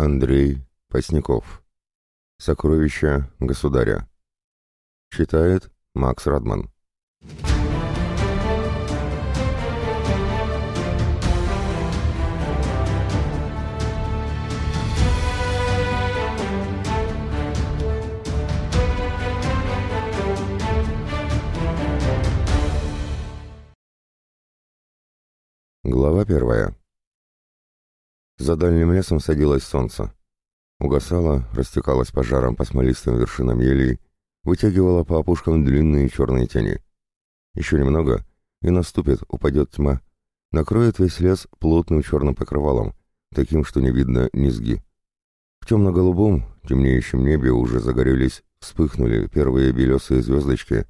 Андрей Посняков. Сокровища государя. Читает Макс Радман. Глава первая. За дальним лесом садилось солнце. Угасало, растекалось пожаром по смолистым вершинам елей, вытягивало по опушкам длинные черные тени. Еще немного, и наступит, упадет тьма, накроет весь лес плотным черным покрывалом, таким, что не видно низги. В темно-голубом, темнеющем небе уже загорелись, вспыхнули первые белесые звездочки,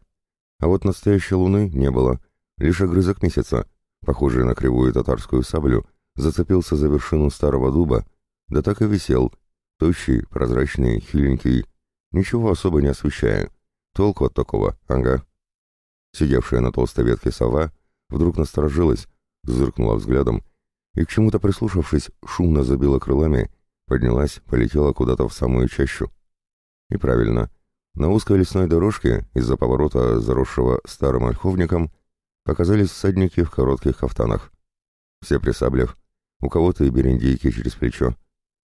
а вот настоящей луны не было, лишь огрызок месяца, похожий на кривую татарскую саблю, зацепился за вершину старого дуба, да так и висел, тощий, прозрачный, хиленький, ничего особо не освещая. Толку от такого, ага. Сидевшая на толстой ветке сова вдруг насторожилась, зыркнула взглядом и, к чему-то прислушавшись, шумно забила крылами, поднялась, полетела куда-то в самую чащу. И правильно, на узкой лесной дорожке, из-за поворота, заросшего старым ольховником, показались всадники в коротких кафтанах. Все при у кого-то и берендейки через плечо.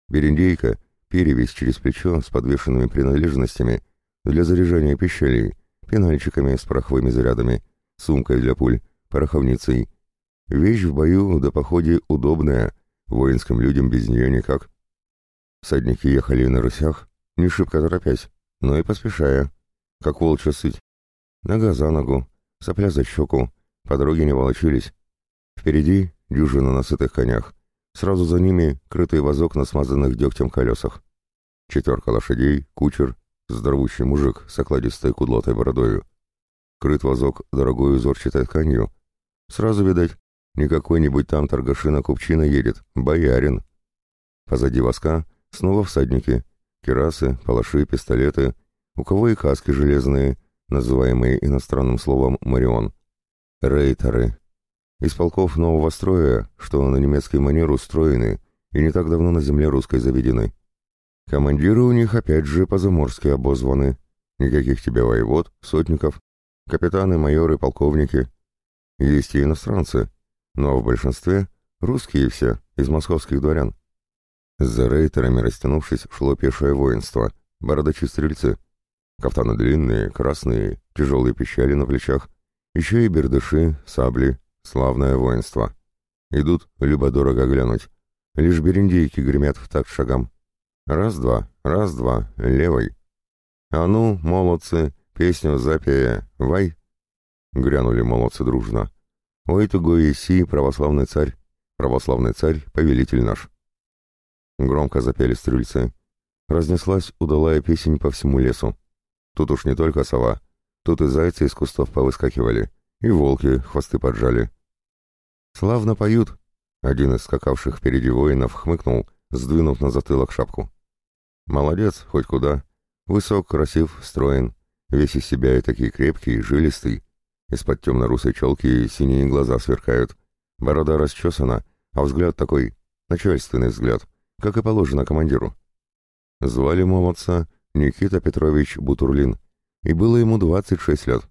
Берендейка — перевесь через плечо с подвешенными принадлежностями для заряжания пищалей, пенальчиками с пороховыми зарядами, сумкой для пуль, пороховницей. Вещь в бою да походе удобная, воинским людям без нее никак. Садники ехали на рысях, не шибко торопясь, но и поспешая, как волчья сыть. Нога за ногу, сопля за щеку, по дороге не волочились. Впереди дюжина на сытых конях. Сразу за ними крытый вазок на смазанных дегтем колесах. Четверка лошадей, кучер, здоровущий мужик с окладистой кудлотой бородою. Крыт вазок дорогой узорчатой тканью. Сразу, видать, не какой-нибудь там торгашина-купчина едет, боярин. Позади воска снова всадники, керасы, палаши, пистолеты, у кого и каски железные, называемые иностранным словом «марион». Рейтеры, из полков нового строя, что на немецкий манер устроены и не так давно на земле русской заведены. Командиры у них опять же по-заморски обозваны. Никаких тебе воевод, сотников, капитаны, майоры, полковники. Есть и иностранцы, но в большинстве русские все, из московских дворян. За рейтерами, растянувшись, шло пешее воинство, бородачи-стрельцы. Кафтаны длинные, красные, тяжелые пищали на плечах, еще и бердыши, сабли, Славное воинство. Идут, любо-дорого глянуть. Лишь берендейки гремят в такт шагам. Раз-два, раз-два, левой. А ну, молодцы, песню запея, вай. Грянули молодцы дружно. Ой, тугой иси, православный царь, православный царь, повелитель наш. Громко запели стрельцы. Разнеслась удалая песень по всему лесу. Тут уж не только сова, тут и зайцы из кустов повыскакивали — и волки хвосты поджали. «Славно поют!» — один из скакавших впереди воинов хмыкнул, сдвинув на затылок шапку. «Молодец, хоть куда. Высок, красив, строен, весь из себя и такие крепкий, жилистый. Из-под темно-русой челки синие глаза сверкают, борода расчесана, а взгляд такой, начальственный взгляд, как и положено командиру. Звали молодца Никита Петрович Бутурлин, и было ему 26 лет.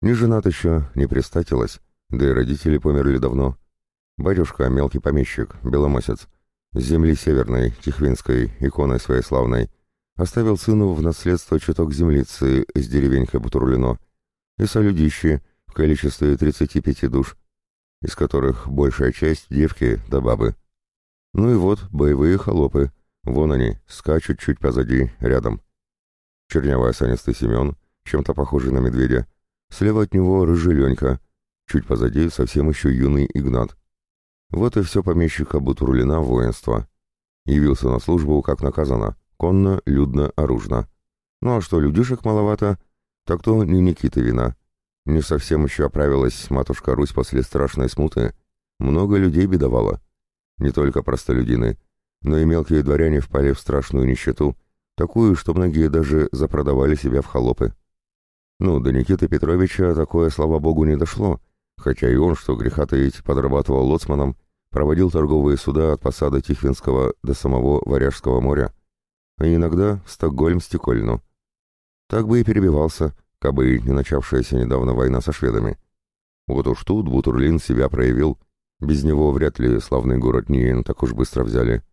Не женат еще, не пристатилась, да и родители померли давно. Батюшка — мелкий помещик, беломосец, с земли северной, Тихвинской, иконой своей славной, оставил сыну в наследство чуток землицы с деревенькой Бутурлино и солюдище в количестве 35 душ, из которых большая часть девки да бабы. Ну и вот боевые холопы, вон они, скачут чуть позади, рядом. Чернявый осанистый Семен, чем-то похожий на медведя, Слева от него рыжий чуть позади совсем еще юный Игнат. Вот и все помещика Бутурлина воинство. Явился на службу, как наказано, конно, людно, оружно. Ну а что, людишек маловато, так то не Никита вина. Не совсем еще оправилась матушка Русь после страшной смуты. Много людей бедовало. Не только простолюдины, но и мелкие дворяне впали в страшную нищету, такую, что многие даже запродавали себя в холопы. Ну, до Никиты Петровича такое, слава богу, не дошло, хотя и он, что греха таить, подрабатывал лоцманом, проводил торговые суда от посада Тихвинского до самого Варяжского моря, а иногда в Стокгольм-Стекольну. Так бы и перебивался, кабы не начавшаяся недавно война со шведами. Вот уж тут Бутурлин себя проявил, без него вряд ли славный город Ниен так уж быстро взяли.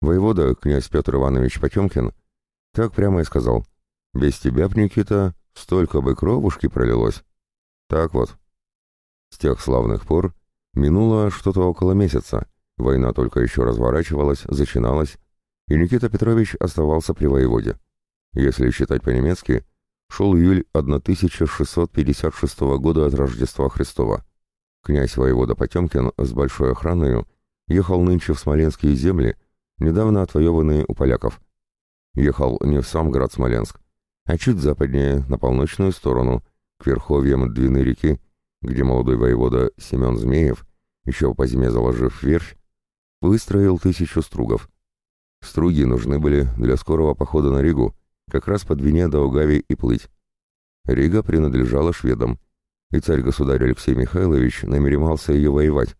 Воевода, князь Петр Иванович Потемкин, так прямо и сказал, «Без тебя б, Никита, столько бы кровушки пролилось». Так вот. С тех славных пор минуло что-то около месяца, война только еще разворачивалась, зачиналась, и Никита Петрович оставался при воеводе. Если считать по-немецки, шел июль 1656 года от Рождества Христова. Князь воевода Потемкин с большой охраной ехал нынче в Смоленские земли, недавно отвоеванные у поляков. Ехал не в сам град Смоленск, а чуть западнее, на полночную сторону, к верховьям Двины реки, где молодой воевода Семен Змеев, еще по зиме заложив верфь, выстроил тысячу стругов. Струги нужны были для скорого похода на Ригу, как раз по Двине до Угави и плыть. Рига принадлежала шведам, и царь-государь Алексей Михайлович намеревался ее воевать,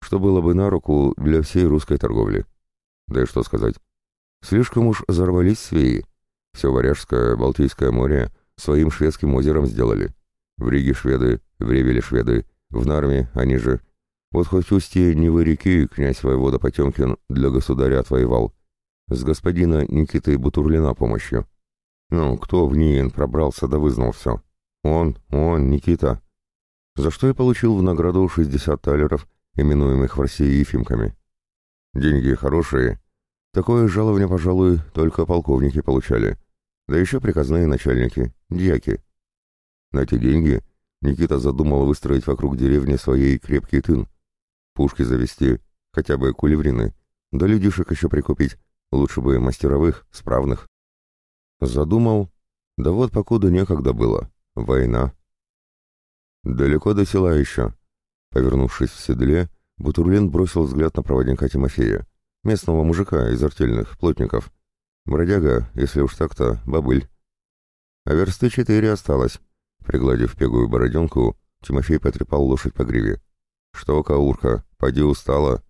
что было бы на руку для всей русской торговли. Да и что сказать. Слишком уж взорвались свеи. Все Варяжское, Балтийское море своим шведским озером сделали. В Риге шведы, в Ревеле шведы, в Нарме они же. Вот хоть устье Невы реки князь воевода Потемкин для государя отвоевал. С господина Никиты Бутурлина помощью. Ну, кто в Ниен пробрался да вызнал все? Он, он, Никита. За что я получил в награду 60 талеров, именуемых в России ефимками. Деньги хорошие. Такое жалование, пожалуй, только полковники получали. Да еще приказные начальники, дьяки. На эти деньги Никита задумал выстроить вокруг деревни своей крепкий тын. Пушки завести, хотя бы кулеврины, да людишек еще прикупить, лучше бы мастеровых, справных. Задумал, да вот покуда некогда было, война. Далеко до села еще. Повернувшись в седле, Бутурлин бросил взгляд на проводника Тимофея, местного мужика из артельных, плотников. Бродяга, если уж так-то, бабыль. А версты четыре осталось. Пригладив пегую бороденку, Тимофей потрепал лошадь по гриве. «Что, Каурка, поди устала?»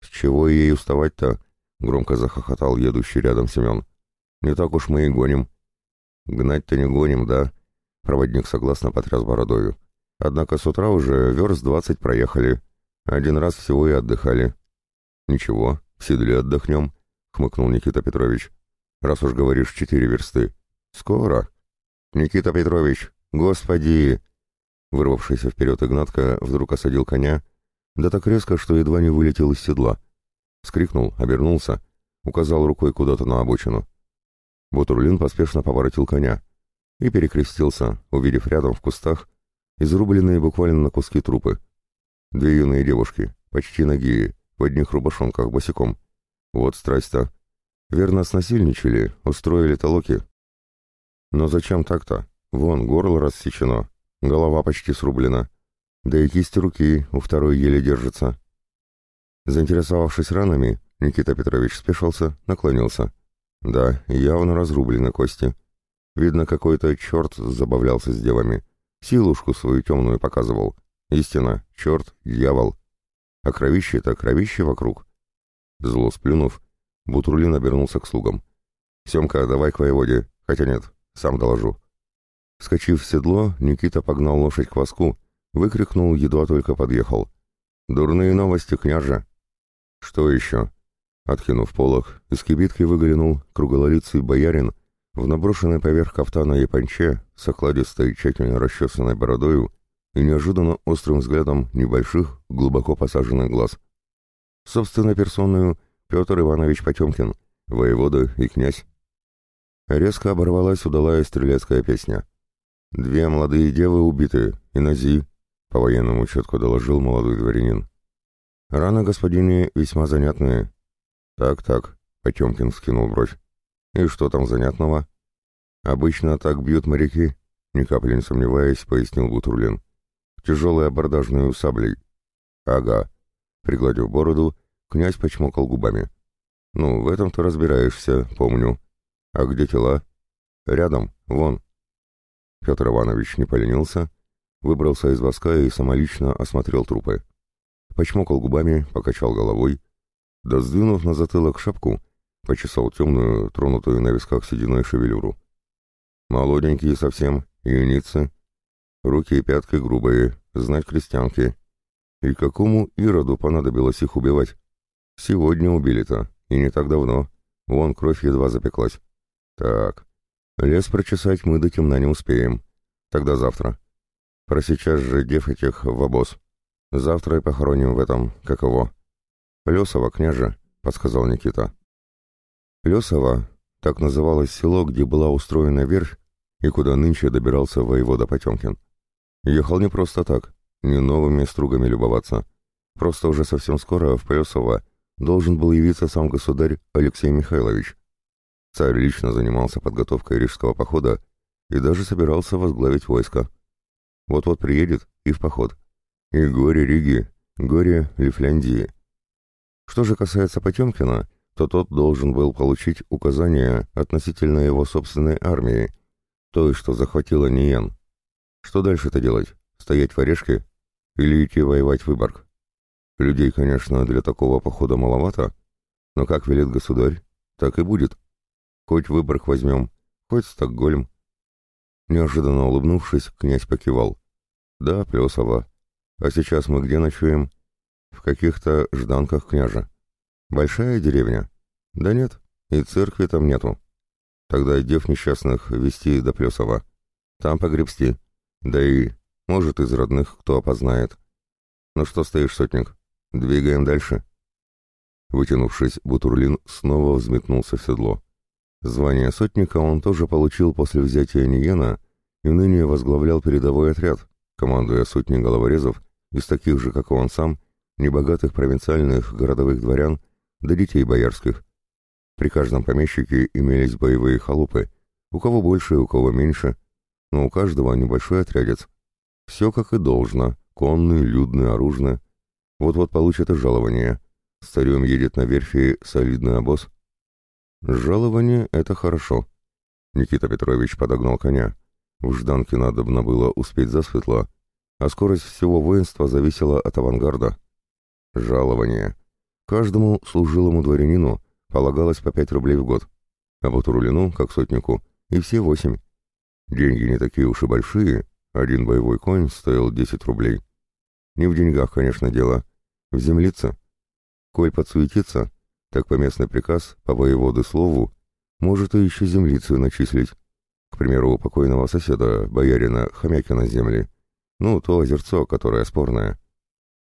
«С чего ей уставать-то?» — громко захохотал едущий рядом Семен. «Не так уж мы и гоним». «Гнать-то не гоним, да?» — проводник согласно потряс бородою. «Однако с утра уже верст двадцать проехали. Один раз всего и отдыхали». «Ничего, в седле отдохнем», — хмыкнул Никита Петрович. «Раз уж говоришь четыре версты». «Скоро». «Никита Петрович, «Господи!» Вырвавшийся вперед Игнатка вдруг осадил коня, да так резко, что едва не вылетел из седла. Скрикнул, обернулся, указал рукой куда-то на обочину. Бутурлин поспешно поворотил коня и перекрестился, увидев рядом в кустах изрубленные буквально на куски трупы. Две юные девушки, почти ноги, в одних рубашонках босиком. Вот страсть-то. Верно снасильничали, устроили толоки. Но зачем так-то? Вон, горло рассечено, голова почти срублена. Да и кисти руки у второй еле держится. Заинтересовавшись ранами, Никита Петрович спешился, наклонился. Да, явно разрублены кости. Видно, какой-то черт забавлялся с девами. Силушку свою темную показывал. Истина, черт, дьявол. А кровище-то кровище вокруг. Зло сплюнув, Бутурлин обернулся к слугам. «Семка, давай к воеводе. Хотя нет, сам доложу». Скочив в седло, Никита погнал лошадь к воску, выкрикнул, едва только подъехал. «Дурные новости, княже!» «Что еще?» Откинув полог, из кибитки выглянул круглолицый боярин в наброшенной поверх кафтана и панче с окладистой, тщательно расчесанной бородою и неожиданно острым взглядом небольших, глубоко посаженных глаз. Собственно персоною Петр Иванович Потемкин, воевода и князь. Резко оборвалась удалая стрелецкая песня. «Две молодые девы убиты, и нази», — по-военному четко доложил молодой дворянин. «Раны, господине, весьма занятные». «Так-так», — Потемкин скинул бровь. «И что там занятного?» «Обычно так бьют моряки», — ни капли не сомневаясь, пояснил Бутурлин. «Тяжелой абордажной саблей». «Ага», — пригладив бороду, князь почмокал губами. «Ну, в этом ты разбираешься, помню. А где тела?» «Рядом, вон», Петр Иванович не поленился, выбрался из воска и самолично осмотрел трупы. почмокал губами, покачал головой, да сдвинув на затылок шапку, почесал темную, тронутую на висках сединой шевелюру. Молоденькие совсем, юницы, руки и пятки грубые, знать крестьянки. И какому Ироду понадобилось их убивать? Сегодня убили-то, и не так давно. Вон кровь едва запеклась. Так, лес прочесать мы до темна не успеем. Тогда завтра. Про сейчас же дев этих в обоз. Завтра и похороним в этом, как его. Лесово, княже, подсказал Никита. Лесово, так называлось село, где была устроена верфь и куда нынче добирался воевода Потемкин. Ехал не просто так, не новыми стругами любоваться. Просто уже совсем скоро в Плесово должен был явиться сам государь Алексей Михайлович. Царь лично занимался подготовкой рижского похода и даже собирался возглавить войско. Вот-вот приедет и в поход. И горе Риги, горе Лифляндии. Что же касается Потемкина, то тот должен был получить указания относительно его собственной армии, той, что захватила Ниен. Что дальше-то делать? Стоять в орешке? Или идти воевать в Выборг? Людей, конечно, для такого похода маловато, но как велит государь, так и будет. Хоть Выборг возьмем, хоть Стокгольм. Неожиданно улыбнувшись, князь покивал. Да, Плесово. А сейчас мы где ночуем? В каких-то жданках княжа. Большая деревня? Да нет, и церкви там нету. Тогда дев несчастных вести до Плесова. Там погребсти. Да и, может, из родных кто опознает. Ну что стоишь, сотник? Двигаем дальше. Вытянувшись, Бутурлин снова взметнулся в седло. Звание сотника он тоже получил после взятия Ниена и ныне возглавлял передовой отряд, командуя сотней головорезов из таких же, как и он сам, небогатых провинциальных городовых дворян да детей боярских. При каждом помещике имелись боевые халупы, у кого больше, у кого меньше, но у каждого небольшой отрядец. Все как и должно, конный, людный, оружный. Вот-вот получит и жалование. С едет на верфи солидный обоз. Жалование — это хорошо. Никита Петрович подогнал коня. В Жданке надобно было успеть засветло, а скорость всего воинства зависела от авангарда. Жалование. Каждому служилому дворянину полагалось по пять рублей в год, а Батурулину, как сотнику, и все восемь. Деньги не такие уж и большие, один боевой конь стоил десять рублей. Не в деньгах, конечно, дело, в землице. Коль подсуетится, так по местный приказ, по воеводы слову, может и еще землицу начислить. К примеру, у покойного соседа, боярина Хомякина земли. Ну, то озерцо, которое спорное.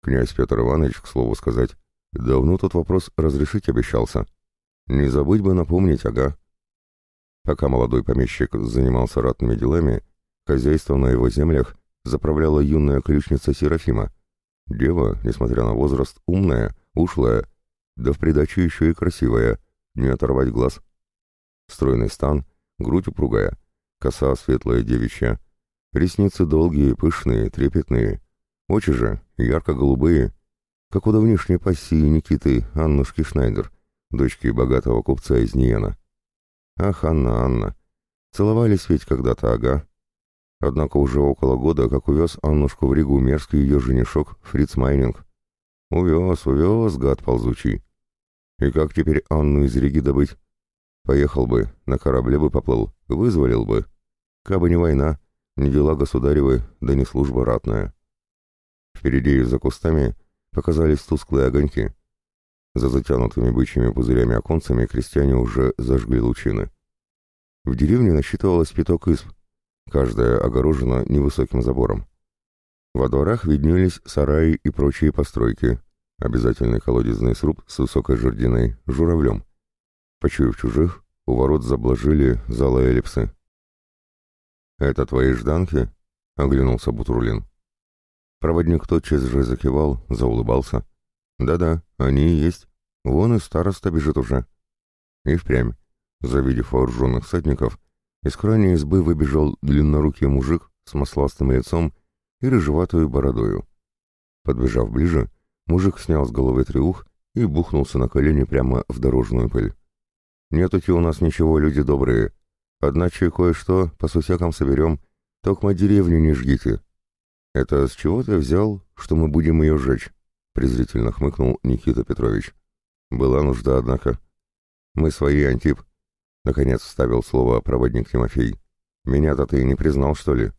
Князь Петр Иванович, к слову сказать, давно тот вопрос разрешить обещался. Не забыть бы напомнить, ага. Пока молодой помещик занимался ратными делами, хозяйство на его землях заправляла юная ключница Серафима. Дева, несмотря на возраст, умная, ушлая, да в придачу еще и красивая, не оторвать глаз. Стройный стан, грудь упругая, коса светлая девичья, ресницы долгие, пышные, трепетные, очи же ярко-голубые, как у давнишней пассии Никиты Аннушки Шнайдер, дочки богатого купца из Ниена. Ах, Анна, Анна, целовались ведь когда-то, ага. Однако уже около года, как увез Аннушку в Ригу мерзкий ее женишок Фриц Майнинг. Увез, увез, гад ползучий. И как теперь Анну из Риги добыть? Поехал бы, на корабле бы поплыл, вызволил бы. Кабы не война, не дела государевы, да не служба ратная. Впереди за кустами показались тусклые огоньки. За затянутыми бычьими пузырями оконцами крестьяне уже зажгли лучины. В деревне насчитывалось пяток изб, каждая огорожена невысоким забором. Во дворах виднелись сараи и прочие постройки, обязательный колодезный сруб с высокой жердиной, журавлем. Почуяв чужих, у ворот заблажили залы эллипсы. «Это твои жданки?» — оглянулся Бутурлин. Проводник тотчас же закивал, заулыбался. «Да-да, они и есть. Вон и староста бежит уже». И впрямь, завидев вооруженных всадников, из крайней избы выбежал длиннорукий мужик с масластым лицом и рыжеватую бородою. Подбежав ближе, мужик снял с головы треух и бухнулся на колени прямо в дорожную пыль. «Нетути у нас ничего, люди добрые. Одначе кое-что по сусякам соберем, только деревню не жгите. Это с чего ты взял, что мы будем ее сжечь? — презрительно хмыкнул Никита Петрович. «Была нужда, однако». «Мы свои, Антип», — наконец вставил слово проводник Тимофей. «Меня-то ты не признал, что ли?»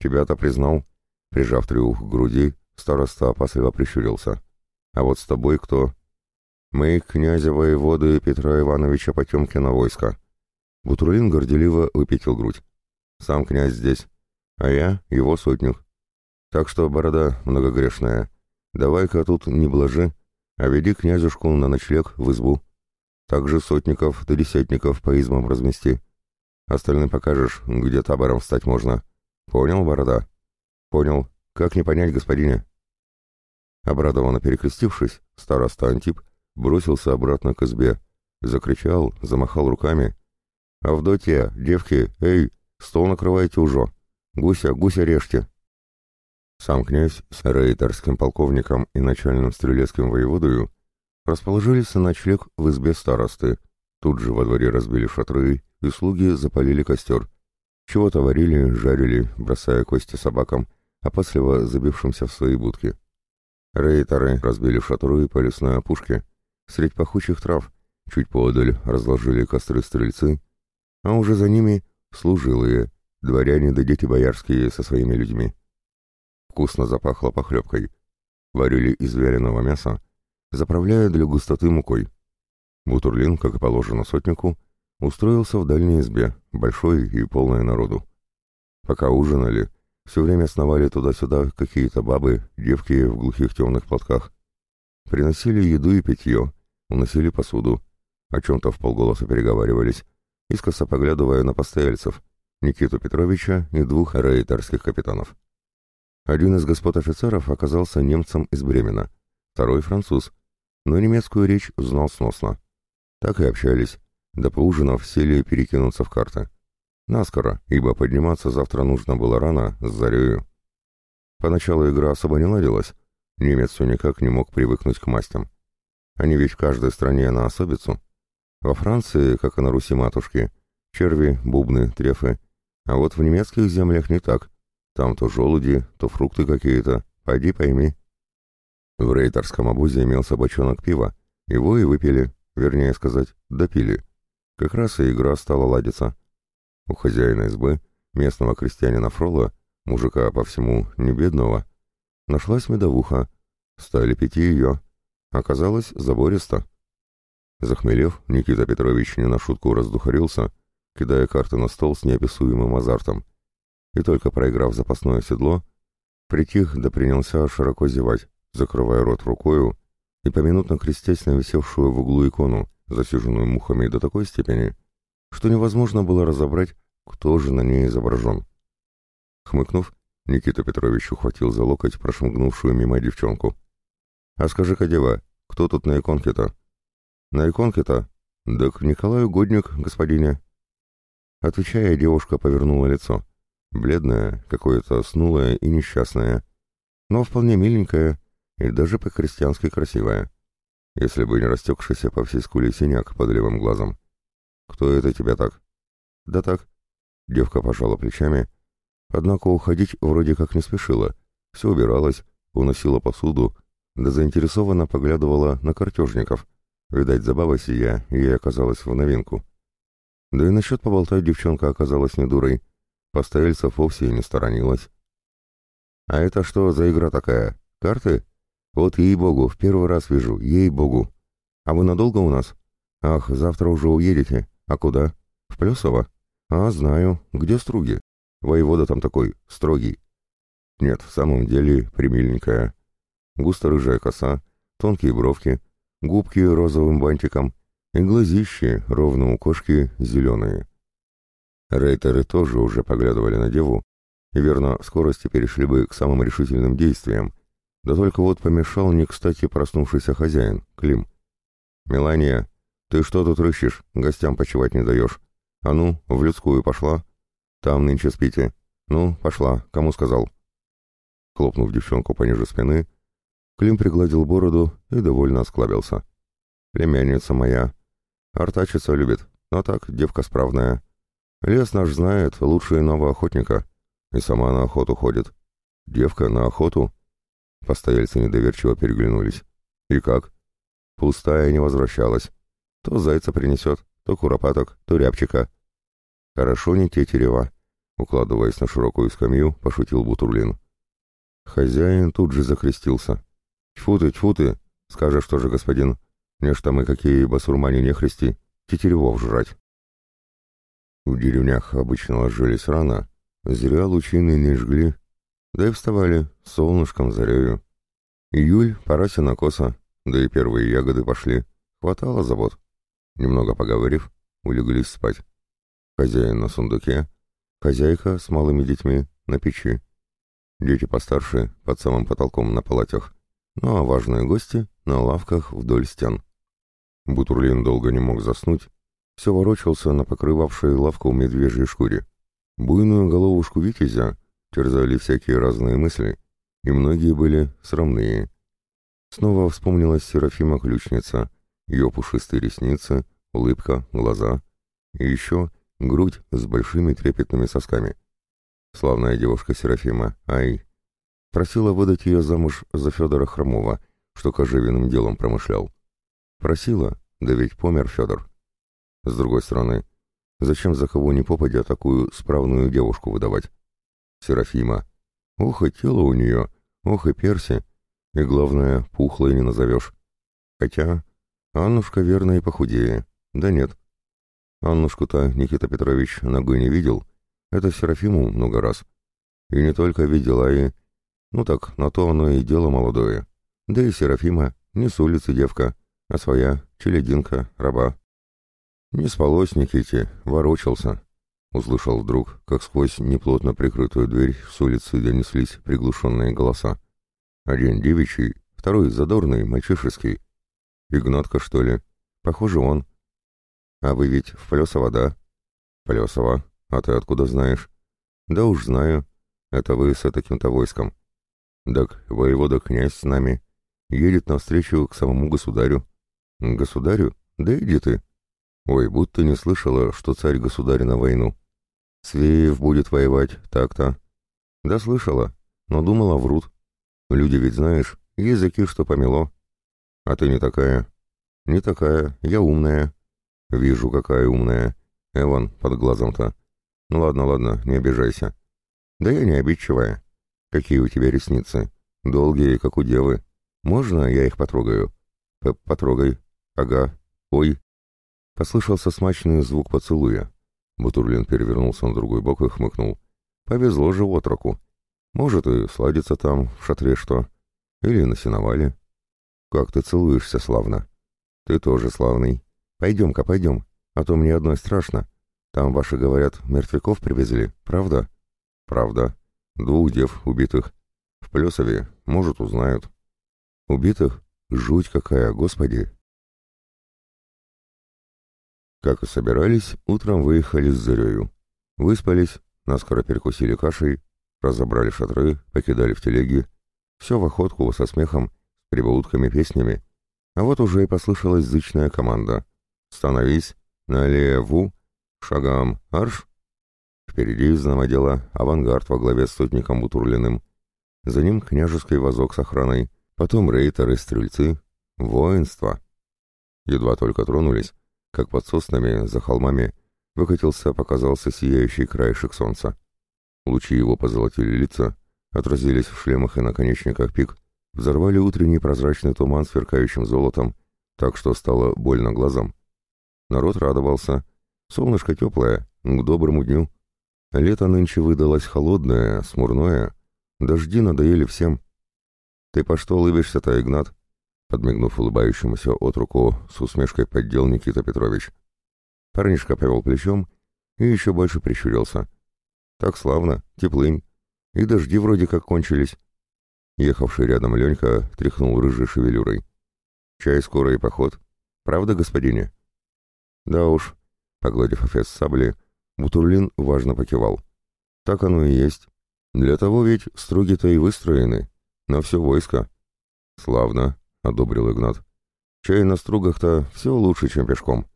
«Тебя-то признал», — прижав трюх к груди, староста опасливо прищурился. «А вот с тобой кто?» «Мы князя воеводы Петра Ивановича Потемкина войска». Бутурлин горделиво выпятил грудь. «Сам князь здесь, а я его сотник. Так что, борода многогрешная, давай-ка тут не блажи, а веди князюшку на ночлег в избу. Также сотников да десятников по избам размести. Остальным покажешь, где табором встать можно. Понял, борода? Понял. Как не понять, господине? Обрадованно перекрестившись, староста Антип бросился обратно к избе, закричал, замахал руками. «Авдотья, девки, эй, стол накрывайте уже! Гуся, гуся режьте!» Сам князь с рейтерским полковником и начальным стрелецким воеводою расположились на ночлег в избе старосты. Тут же во дворе разбили шатры, и слуги запалили костер. Чего-то варили, жарили, бросая кости собакам, опасливо забившимся в свои будки. Рейтеры разбили шатры по лесной опушке. Средь пахучих трав, чуть поодаль, разложили костры стрельцы, а уже за ними служилые, дворяне да дети боярские со своими людьми. Вкусно запахло похлебкой. Варили из вяленого мяса, заправляя для густоты мукой. Бутурлин, как и положено сотнику, устроился в дальней избе, большой и полной народу. Пока ужинали, все время сновали туда-сюда какие-то бабы, девки в глухих темных платках. Приносили еду и питье, уносили посуду, о чем-то в полголоса переговаривались, искоса поглядывая на постояльцев, Никиту Петровича и двух рейтерских капитанов. Один из господ офицеров оказался немцем из Бремена, второй — француз, но немецкую речь знал сносно. Так и общались, да поужинав сели перекинуться в карты. Наскоро, ибо подниматься завтра нужно было рано, с зарею. Поначалу игра особо не ладилась, немец все никак не мог привыкнуть к мастям. Они ведь в каждой стране на особицу. Во Франции, как и на Руси матушки, черви, бубны, трефы. А вот в немецких землях не так. Там то желуди, то фрукты какие-то, пойди пойми. В рейтерском обозе имелся бочонок пива, его и выпили, вернее сказать, допили. Как раз и игра стала ладиться. У хозяина избы, местного крестьянина Фрола, мужика по всему не бедного, нашлась медовуха, стали пить ее. Оказалось, забористо. Захмелев, Никита Петрович не на шутку раздухарился, кидая карты на стол с неописуемым азартом. И только проиграв запасное седло, притих да принялся широко зевать, закрывая рот рукою и поминутно крестясь на висевшую в углу икону, засиженную мухами до такой степени, что невозможно было разобрать, кто же на ней изображен. Хмыкнув, Никита Петрович ухватил за локоть прошмыгнувшую мимо девчонку. «А скажи-ка, дева, кто тут на иконке-то?» «На иконке-то? Да к Николаю Годник, господине». Отвечая, девушка повернула лицо. Бледная, какое-то снулое и несчастное, но вполне миленькая и даже по-христиански красивая, если бы не растекшийся по всей скуле синяк под левым глазом. «Кто это тебя так?» «Да так». Девка пожала плечами, однако уходить вроде как не спешила, все убиралась, уносила посуду, да заинтересованно поглядывала на картежников. Видать, забава сия ей оказалась в новинку. Да и насчет поболтать девчонка оказалась не дурой, постояльцев вовсе и не сторонилась. «А это что за игра такая? Карты? Вот ей-богу, в первый раз вижу, ей-богу. А вы надолго у нас? Ах, завтра уже уедете. А куда? В Плесово? А, знаю. Где струги? Воевода там такой, строгий. Нет, в самом деле, примиленькая. Густо-рыжая коса, тонкие бровки, губки розовым бантиком и глазищи, ровно у кошки, зеленые. Рейтеры тоже уже поглядывали на деву, и верно, в скорости перешли бы к самым решительным действиям. Да только вот помешал не кстати проснувшийся хозяин, Клим. «Мелания, ты что тут рыщешь, гостям почевать не даешь? А ну, в людскую пошла? Там нынче спите. Ну, пошла, кому сказал?» Хлопнув девчонку пониже спины, Клим пригладил бороду и довольно осклабился. «Племянница моя. Артачиться любит, но так, девка справная. Лес наш знает лучше иного охотника, и сама на охоту ходит. Девка на охоту? Постояльцы недоверчиво переглянулись. «И как?» «Пустая не возвращалась. То зайца принесет, то куропаток, то рябчика». «Хорошо не тетерева», — укладываясь на широкую скамью, пошутил Бутурлин. Хозяин тут же закрестился. «Тьфу ты, тьфу ты! Скажешь тоже, господин. Нечто мы какие басурмане не христи, тетеревов жрать». В деревнях обычно ложились рано, зря лучины не жгли, да и вставали солнышком, зарею. Июль, пора сенокоса, да и первые ягоды пошли. Хватало забот. Немного поговорив, улеглись спать. Хозяин на сундуке, хозяйка с малыми детьми на печи. Дети постарше под самым потолком на палатях, ну а важные гости на лавках вдоль стен. Бутурлин долго не мог заснуть, все ворочался на покрывавшей лавку медвежьей шкуре. Буйную головушку Витязя терзали всякие разные мысли, и многие были срамные. Снова вспомнилась Серафима-ключница, ее пушистые ресницы, улыбка, глаза, и еще грудь с большими трепетными сосками. Славная девушка Серафима, ай! Просила выдать ее замуж за Федора Хромова, что кожевенным делом промышлял. Просила, да ведь помер Федор. С другой стороны, зачем за кого ни попадя такую справную девушку выдавать? Серафима. Ох и тело у нее, ох и перси. И главное, пухлой не назовешь. Хотя Аннушка верно и похудее. Да нет. Аннушку-то Никита Петрович ногой не видел. Это Серафиму много раз. И не только видел, а и... Ну так, на то оно и дело молодое. Да и Серафима не с улицы девка, а своя, челединка, раба. Не спалось Никите, ворочался. Услышал вдруг, как сквозь неплотно прикрытую дверь с улицы донеслись приглушенные голоса. Один девичий, второй задорный, мальчишеский. Игнатка, что ли? Похоже, он. А вы ведь в Плесово, да? Плесово. А ты откуда знаешь? Да уж знаю. Это вы с таким-то войском. Так, воевода князь с нами. Едет навстречу к самому государю. Государю? Да иди ты. Ой, будто не слышала, что царь-государь на войну. Свеев будет воевать, так-то. Да слышала, но думала, врут. Люди ведь, знаешь, языки, что помело. А ты не такая. Не такая, я умная. Вижу, какая умная. Эван, под глазом-то. Ну ладно, ладно, не обижайся. Да я не обидчивая. Какие у тебя ресницы? Долгие, как у девы. Можно я их потрогаю? П Потрогай. Ага. Ой. Послышался смачный звук поцелуя. Бутурлин перевернулся на другой бок и хмыкнул. Повезло же отроку. Может, и сладится там, в шатре что. Или на сеновале. Как ты целуешься славно. Ты тоже славный. Пойдем-ка, пойдем, а то мне одной страшно. Там, ваши говорят, мертвяков привезли, правда? Правда. Двух дев убитых. В Плесове, может, узнают. Убитых? Жуть какая, господи, как и собирались, утром выехали с зарею. Выспались, наскоро перекусили кашей, разобрали шатры, покидали в телеги. Все в охотку, со смехом, с прибаутками, песнями. А вот уже и послышалась зычная команда. «Становись! Налеву! Шагам! Арш!» Впереди знамодела авангард во главе с сотником Бутурлиным. За ним княжеский вазок с охраной, потом рейтеры, стрельцы. Воинство! Едва только тронулись, как под соснами, за холмами, выкатился, показался сияющий краешек солнца. Лучи его позолотили лица, отразились в шлемах и наконечниках пик, взорвали утренний прозрачный туман сверкающим золотом, так что стало больно глазам. Народ радовался. Солнышко теплое, к доброму дню. Лето нынче выдалось холодное, смурное. Дожди надоели всем. «Ты по что улыбишься-то, Игнат?» Подмигнув улыбающемуся от руку, с усмешкой поддел Никита Петрович. Парнишка повел плечом и еще больше прищурился. Так славно, теплынь, и дожди вроде как кончились. Ехавший рядом Ленька тряхнул рыжей шевелюрой. «Чай скоро и поход. Правда, господине?» «Да уж», — погладив офес сабли, Бутурлин важно покивал. «Так оно и есть. Для того ведь струги-то и выстроены. На все войско». «Славно», — одобрил Игнат. «Чай на стругах-то все лучше, чем пешком».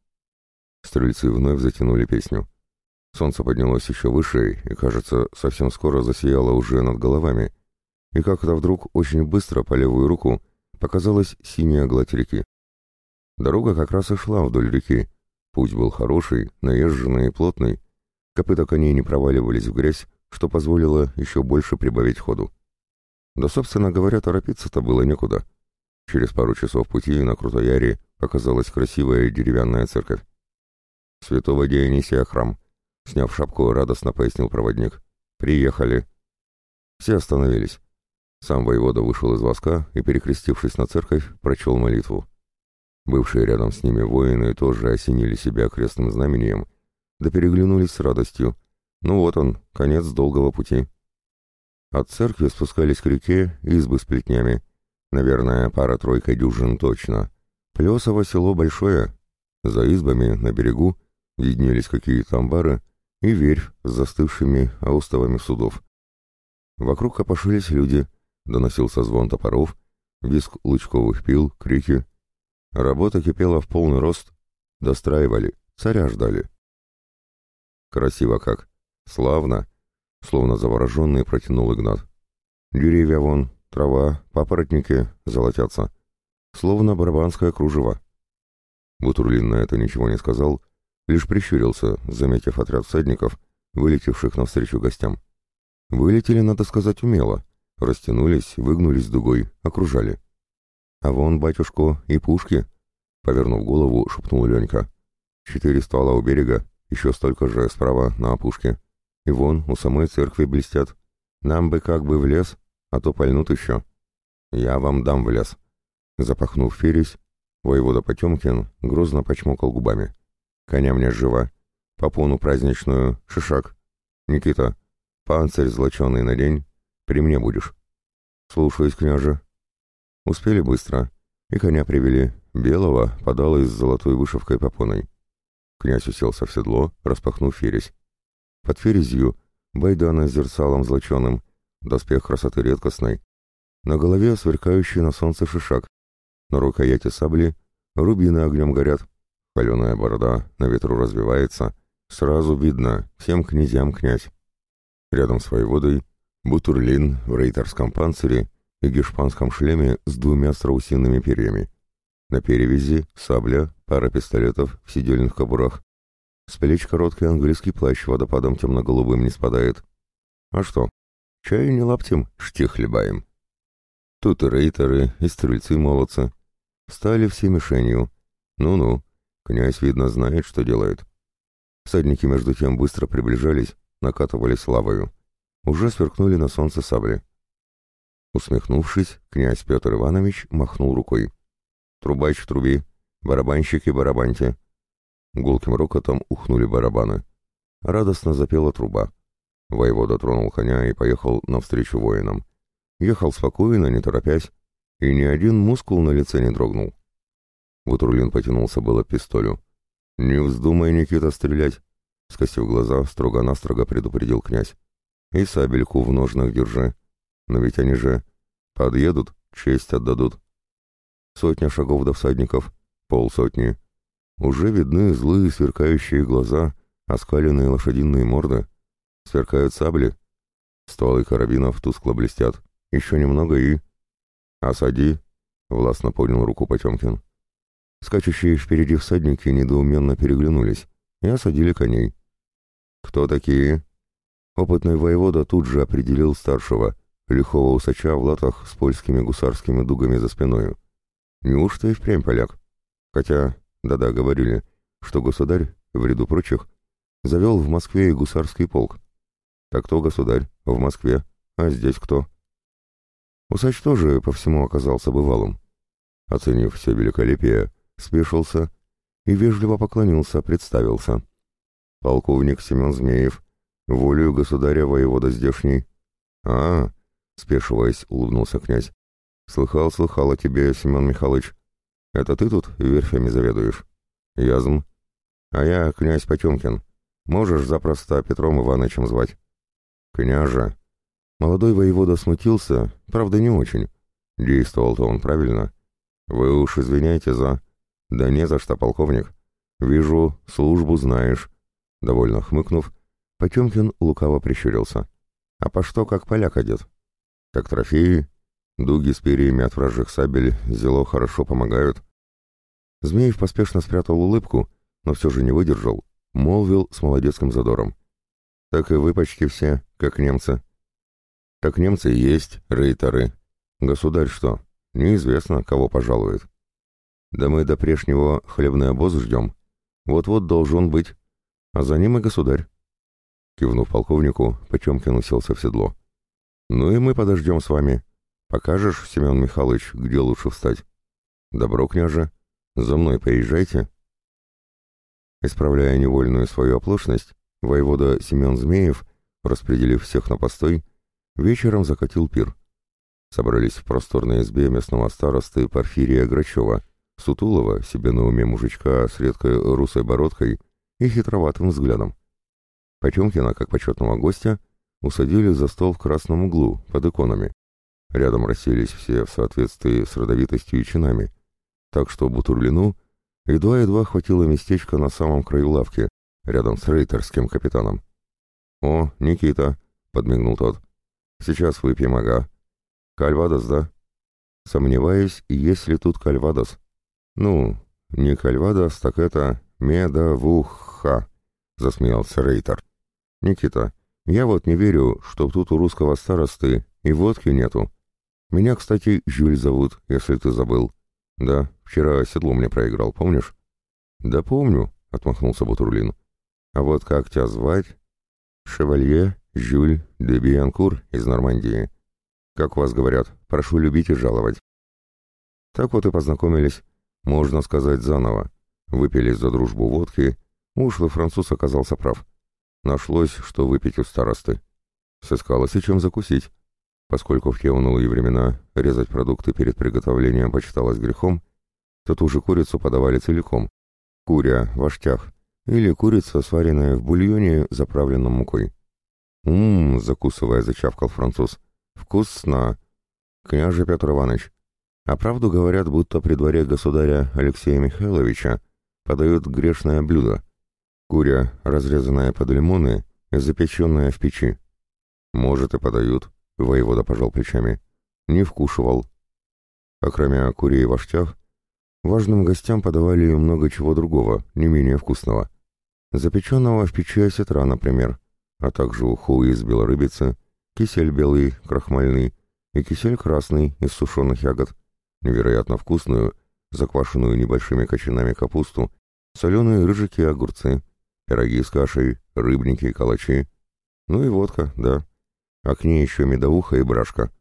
Стрельцы вновь затянули песню. Солнце поднялось еще выше и, кажется, совсем скоро засияло уже над головами. и как-то вдруг очень быстро по левую руку показалась синяя гладь реки. Дорога как раз и шла вдоль реки. Путь был хороший, наезженный и плотный. Копыта коней не проваливались в грязь, что позволило еще больше прибавить ходу. Да, собственно говоря, торопиться-то было некуда. Через пару часов пути на Крутояре показалась красивая деревянная церковь. «Святого Дионисия храм», — сняв шапку, радостно пояснил проводник. «Приехали». Все остановились. Сам воевода вышел из воска и, перекрестившись на церковь, прочел молитву. Бывшие рядом с ними воины тоже осенили себя крестным знамением, да переглянулись с радостью. Ну вот он, конец долгого пути. От церкви спускались к реке избы с плетнями. Наверное, пара-тройка дюжин точно. Плесово село большое. За избами на берегу виднелись какие-то амбары и верфь с застывшими остовами судов. Вокруг копошились люди, доносился звон топоров, виск лучковых пил, крики. Работа кипела в полный рост. Достраивали, царя ждали. Красиво как. Славно. Словно завороженный протянул Игнат. Деревья вон, трава, папоротники золотятся. Словно барабанское кружево. Бутурлин на это ничего не сказал, лишь прищурился, заметив отряд всадников, вылетевших навстречу гостям. Вылетели, надо сказать, умело. Растянулись, выгнулись дугой, окружали. «А вон, батюшку, и пушки!» Повернув голову, шепнул Ленька. «Четыре ствола у берега, еще столько же справа на опушке. И вон, у самой церкви блестят. Нам бы как бы в лес, а то пальнут еще. Я вам дам в лес». Запахнув фересь, воевода Потемкин грозно почмокал губами. «Коня мне жива. Попону праздничную, шишак. Никита, панцирь злоченый надень, при мне будешь». «Слушаюсь, княже». Успели быстро, и коня привели. Белого подало с золотой вышивкой попоной. Князь уселся в седло, распахнув фересь. Под ферезью байдана с зерцалом злоченым, доспех красоты редкостной. На голове сверкающий на солнце шишак. На рукояти сабли рубины огнем горят. Паленая борода на ветру развивается. Сразу видно, всем князьям князь. Рядом с воеводой Бутурлин в рейтерском панцире и гешпанском шлеме с двумя страусиными перьями. На перевязи сабля, пара пистолетов в сидельных кобурах. С плеч короткий английский плащ водопадом темно-голубым не спадает. А что? Чай не лаптем, штих хлебаем. Тут и рейтеры, и стрельцы-молодцы. Стали все мишенью. Ну-ну, князь, видно, знает, что делает. Всадники между тем быстро приближались, накатывались лавою. Уже сверкнули на солнце сабли. Усмехнувшись, князь Петр Иванович махнул рукой. «Трубач в труби, барабанщики барабаньте». Гулким рокотом ухнули барабаны. Радостно запела труба. Воевода тронул коня и поехал навстречу воинам. Ехал спокойно, не торопясь, и ни один мускул на лице не дрогнул. Бутурлин потянулся было к пистолю. «Не вздумай, Никита, стрелять!» Скосив глаза, строго-настрого предупредил князь. «И сабельку в ножнах держи. Но ведь они же подъедут, честь отдадут. Сотня шагов до всадников, полсотни. Уже видны злые сверкающие глаза, оскаленные лошадиные морды. Сверкают сабли. Стволы карабинов тускло блестят. Еще немного и... «Осади!» — властно поднял руку Потемкин. Скачущие впереди всадники недоуменно переглянулись и осадили коней. «Кто такие?» Опытный воевода тут же определил старшего, лихого усача в латах с польскими гусарскими дугами за спиною. Неужто и впрямь поляк? Хотя, да-да, говорили, что государь, в ряду прочих, завел в Москве и гусарский полк. Так кто государь? В Москве. А здесь кто? Усач тоже по всему оказался бывалым. Оценив все великолепие, спешился и вежливо поклонился, представился. Полковник Семен Змеев, волею государя воевода здешний. А, спешиваясь, улыбнулся князь. «Слыхал, слыхал о тебе, Семен Михайлович. Это ты тут верфями заведуешь?» «Язм. А я князь Потемкин. Можешь запросто Петром Ивановичем звать». «Княже». Молодой воевода смутился, правда, не очень. Действовал-то он правильно. «Вы уж извиняйте за...» «Да не за что, полковник. Вижу, службу знаешь». Довольно хмыкнув, Потемкин лукаво прищурился. «А по что, как поляк одет?» Так трофеи, дуги с перьями от вражьих сабель зело хорошо помогают. Змеев поспешно спрятал улыбку, но все же не выдержал, молвил с молодецким задором. Так и вы почти все, как немцы. Так немцы есть, рейтеры. Государь что, неизвестно, кого пожалует. Да мы до прежнего хлебный обоз ждем. Вот-вот должен быть. А за ним и государь. Кивнув полковнику, Потемкин уселся в седло. Ну и мы подождем с вами. Покажешь, Семен Михайлович, где лучше встать? Добро, княже. За мной поезжайте. Исправляя невольную свою оплошность, воевода Семен Змеев, распределив всех на постой, вечером закатил пир. Собрались в просторной избе местного старосты Порфирия Грачева, сутулого, себе на уме мужичка с редкой русой бородкой и хитроватым взглядом. Потемкина, как почетного гостя, усадили за стол в красном углу, под иконами. Рядом расселись все в соответствии с родовитостью и чинами, так что Бутурлину едва-едва хватило местечко на самом краю лавки, рядом с рейтерским капитаном. «О, Никита!» — подмигнул тот. «Сейчас выпьем, ага. Кальвадос, да?» «Сомневаюсь, есть ли тут кальвадос?» «Ну, не кальвадос, так это медовуха», — засмеялся Рейтер. «Никита, я вот не верю, что тут у русского старосты и водки нету. Меня, кстати, Жюль зовут, если ты забыл. Да, вчера седло мне проиграл, помнишь?» «Да помню», — отмахнулся Бутурлин. «А вот как тебя звать?» «Шевалье Жюль де Бианкур из Нормандии. Как у вас говорят, прошу любить и жаловать». Так вот и познакомились, можно сказать, заново. Выпили за дружбу водки, ушлый француз оказался прав. Нашлось, что выпить у старосты. Сыскалось и чем закусить. Поскольку в те унылые времена резать продукты перед приготовлением почиталось грехом, то ту же курицу подавали целиком. Куря в оштях или курица, сваренная в бульоне, заправленном мукой. «Ммм», — закусывая, зачавкал француз. «Вкусно!» «Княже Петр Иванович, а правду говорят, будто при дворе государя Алексея Михайловича подают грешное блюдо. Куря, разрезанная под лимоны запеченная в печи. Может, и подают, воевода пожал плечами. Не вкушивал. А кроме кури и воштях, важным гостям подавали много чего другого, не менее вкусного. Запеченного в печи осетра, например, а также уху из белорыбицы, кисель белый, крахмальный и кисель красный из сушеных ягод невероятно вкусную, заквашенную небольшими кочанами капусту, соленые рыжики и огурцы, пироги с кашей, рыбники и калачи. Ну и водка, да. А к ней еще медовуха и брашка.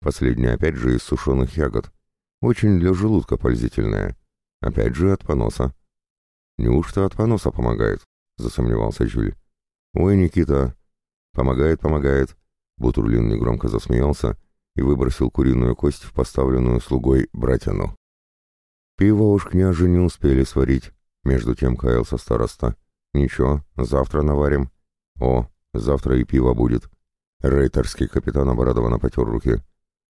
Последняя опять же из сушеных ягод. Очень для желудка пользительная. Опять же от поноса. «Неужто от поноса помогает?» — засомневался Жюль. «Ой, Никита!» «Помогает, помогает!» Бутурлин негромко засмеялся и выбросил куриную кость в поставленную слугой братину. Пиво уж княже не успели сварить, между тем каялся староста. Ничего, завтра наварим. О, завтра и пиво будет. Рейтерский капитан обрадованно потер руки.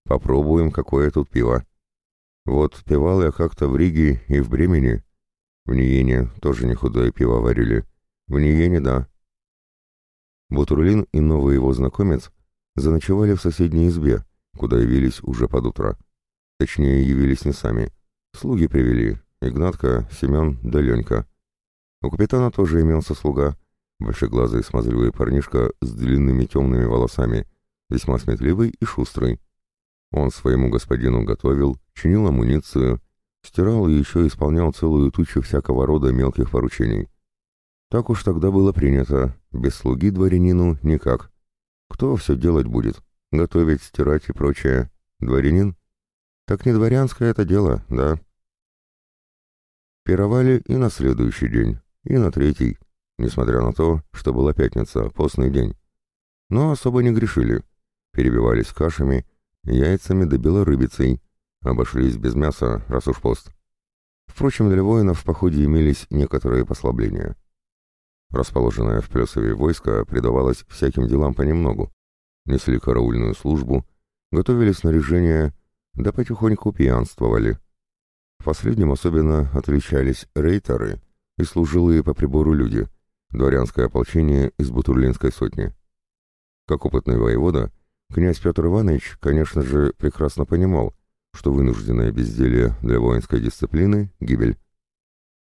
Попробуем, какое тут пиво. Вот пивал я как-то в Риге и в Бремени. В Ниене тоже не худое пиво варили. В Ниене, да. Бутурлин и новый его знакомец заночевали в соседней избе, куда явились уже под утро. Точнее, явились не сами. Слуги привели. Игнатка, Семен да Ленька. У капитана тоже имелся слуга. Большеглазый смазливый парнишка с длинными темными волосами, весьма сметливый и шустрый. Он своему господину готовил, чинил амуницию, стирал и еще исполнял целую тучу всякого рода мелких поручений. Так уж тогда было принято, без слуги дворянину никак. Кто все делать будет? Готовить, стирать и прочее. Дворянин? Так не дворянское это дело, да. Пировали и на следующий день, и на третий, несмотря на то, что была пятница, постный день. Но особо не грешили. Перебивались кашами, яйцами да белорыбицей. Обошлись без мяса, раз уж пост. Впрочем, для воинов в походе имелись некоторые послабления. Расположенное в Плесове войско предавалось всяким делам понемногу несли караульную службу, готовили снаряжение, да потихоньку пьянствовали. В последнем особенно отличались рейтеры и служилые по прибору люди, дворянское ополчение из Бутурлинской сотни. Как опытный воевода, Князь Петр Иванович, конечно же, прекрасно понимал, что вынужденное безделие для воинской дисциплины — гибель.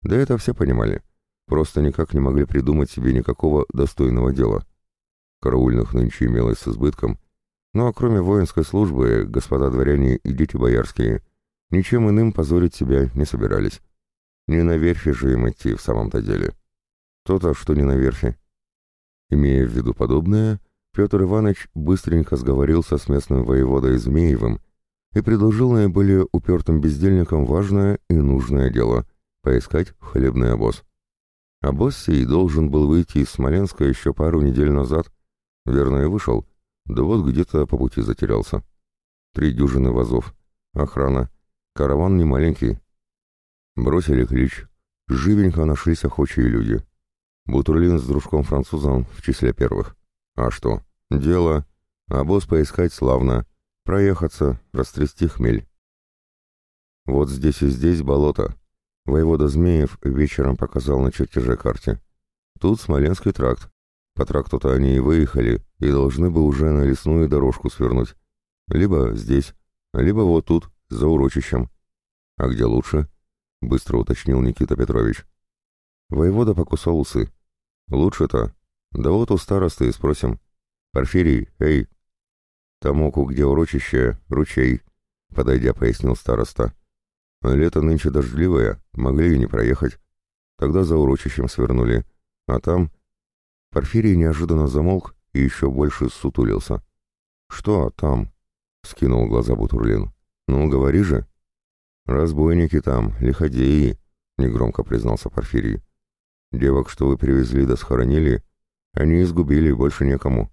Да это все понимали, просто никак не могли придумать себе никакого достойного дела. Караульных нынче имелось с избытком, ну кроме воинской службы, господа дворяне и дети боярские, ничем иным позорить себя не собирались. Не на верфи же им идти в самом-то деле. То-то, что не на верфи. Имея в виду подобное, Петр Иванович быстренько сговорился с местным воеводой Змеевым и предложил наиболее упертым бездельникам важное и нужное дело — поискать хлебный обоз. Обоз сей должен был выйти из Смоленска еще пару недель назад. Верно, и вышел. Да вот где-то по пути затерялся. Три дюжины вазов. Охрана. Караван не маленький. Бросили клич. Живенько нашлись охочие люди. Бутурлин с дружком-французом в числе первых. А что? Дело. А босс поискать славно. Проехаться, растрясти хмель. Вот здесь и здесь болото. Воевода Змеев вечером показал на чертеже карте. Тут Смоленский тракт. По тракту-то они и выехали, и должны бы уже на лесную дорожку свернуть. Либо здесь, либо вот тут, за урочищем. А где лучше? Быстро уточнил Никита Петрович. Воевода покусал усы. Лучше-то да вот у старосты и спросим. Порфирий, эй! Тамоку, где урочище, ручей, подойдя, пояснил староста. Лето нынче дождливое, могли и не проехать. Тогда за урочищем свернули. А там... Порфирий неожиданно замолк и еще больше сутулился. «Что там?» — скинул глаза Бутурлин. «Ну, говори же». «Разбойники там, лиходеи», — негромко признался Порфирий. «Девок, что вы привезли да схоронили, они изгубили, больше некому.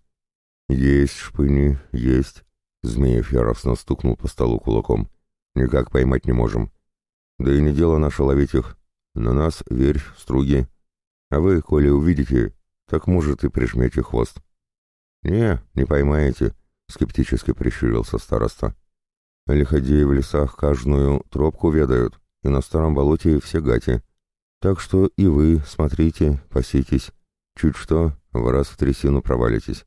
Есть шпыни, есть. Змеев яростно стукнул по столу кулаком. Никак поймать не можем. Да и не дело наше ловить их. На нас верь, струги. А вы, коли увидите, так, может, и прижмете хвост. Не, не поймаете, скептически прищурился староста. Лиходеи в лесах каждую тропку ведают, и на старом болоте все гати. Так что и вы смотрите, паситесь. Чуть что, в раз в трясину провалитесь.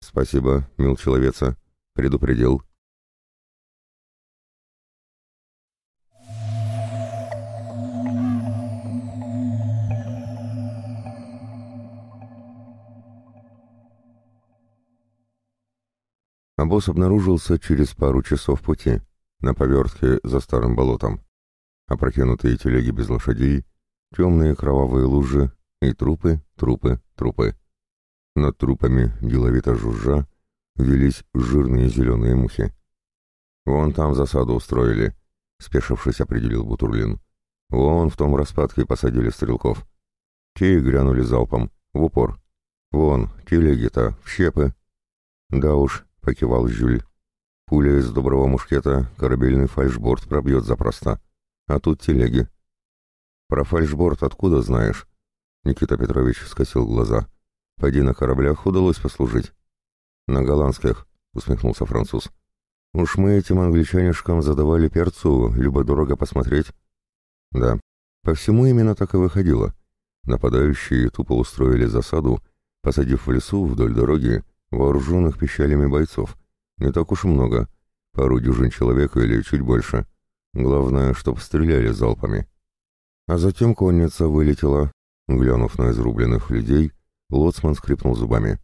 Спасибо, мил человеца, предупредил. А босс обнаружился через пару часов пути, на повертке за старым болотом. Опрокинутые телеги без лошадей, темные кровавые лужи и трупы, трупы, трупы. Над трупами, деловито жужжа, велись жирные зеленые мухи. «Вон там засаду устроили», — спешившись определил Бутурлин. «Вон в том распадке посадили стрелков. Те и грянули залпом, в упор. Вон, телеги-то, в щепы». «Да уж», — покивал Жюль. «Пуля из доброго мушкета корабельный фальшборд пробьет запросто. А тут телеги». «Про фальшборд откуда знаешь?» Никита Петрович скосил глаза. Пойди на кораблях удалось послужить. На голландских, усмехнулся француз. Уж мы этим англичанишкам задавали перцу, любо-дорого посмотреть. Да, по всему именно так и выходило. Нападающие тупо устроили засаду, посадив в лесу вдоль дороги вооруженных пищалями бойцов. Не так уж много, пару дюжин человек или чуть больше. Главное, чтоб стреляли залпами. А затем конница вылетела, глянув на изрубленных людей, Лоцман скрипнул зубами.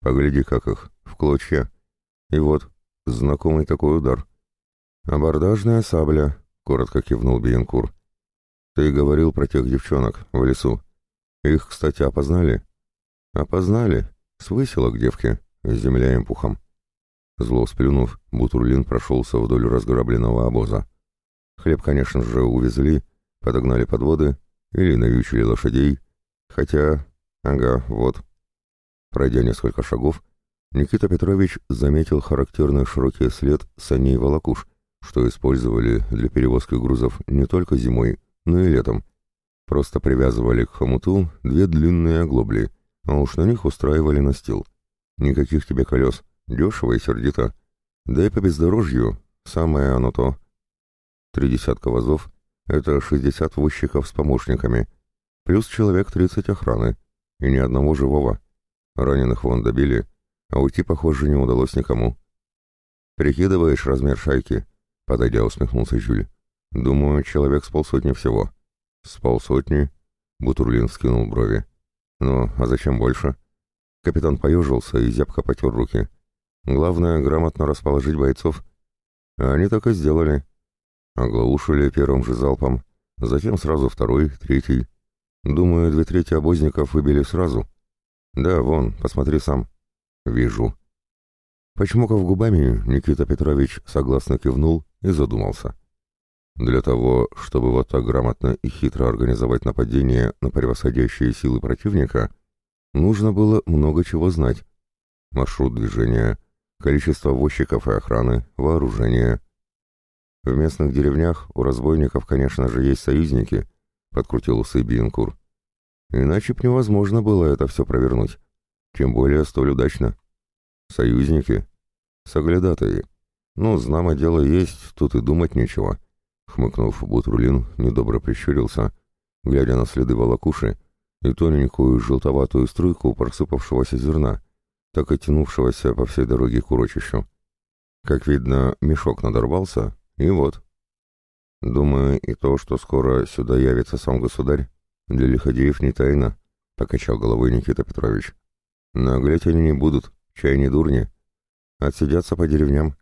«Погляди, как их, в клочья. И вот, знакомый такой удар». «Абордажная сабля», — коротко кивнул Биенкур. «Ты говорил про тех девчонок в лесу. Их, кстати, опознали?» «Опознали. С выселок девки, земля им пухом». Зло сплюнув, Бутурлин прошелся вдоль разграбленного обоза. Хлеб, конечно же, увезли, подогнали подводы или навьючили лошадей, хотя Ага, вот. Пройдя несколько шагов, Никита Петрович заметил характерный широкий след саней волокуш, что использовали для перевозки грузов не только зимой, но и летом. Просто привязывали к хомуту две длинные оглобли, а уж на них устраивали настил. Никаких тебе колес, дешево и сердито. Да и по бездорожью самое оно то. Три десятка вазов — это шестьдесят возчиков с помощниками, плюс человек тридцать охраны — и ни одного живого. Раненых вон добили, а уйти, похоже, не удалось никому. «Прикидываешь размер шайки?» — подойдя, усмехнулся Жюль. «Думаю, человек с полсотни всего». «С полсотни?» — Бутурлин скинул брови. «Ну, а зачем больше?» Капитан поежился и зябко потер руки. «Главное, грамотно расположить бойцов». Они так и сделали. Оглаушили первым же залпом, затем сразу второй, третий. Думаю, две трети обозников выбили сразу. Да, вон, посмотри сам. Вижу. Почмокав губами, Никита Петрович согласно кивнул и задумался. Для того, чтобы вот так грамотно и хитро организовать нападение на превосходящие силы противника, нужно было много чего знать. Маршрут движения, количество возчиков и охраны, вооружение. В местных деревнях у разбойников, конечно же, есть союзники, подкрутил усы Биенкур. Иначе б невозможно было это все провернуть. Тем более столь удачно. Союзники? Соглядатые. Ну, знамо дело есть, тут и думать нечего. Хмыкнув, Бутрулин недобро прищурился, глядя на следы волокуши и тоненькую желтоватую струйку просыпавшегося зерна, так и тянувшегося по всей дороге к урочищу. Как видно, мешок надорвался, и вот. Думаю, и то, что скоро сюда явится сам государь, для лиходеев не тайна, — покачал головой Никита Петрович. Наглеть они не будут, чай не дурни. Отсидятся по деревням.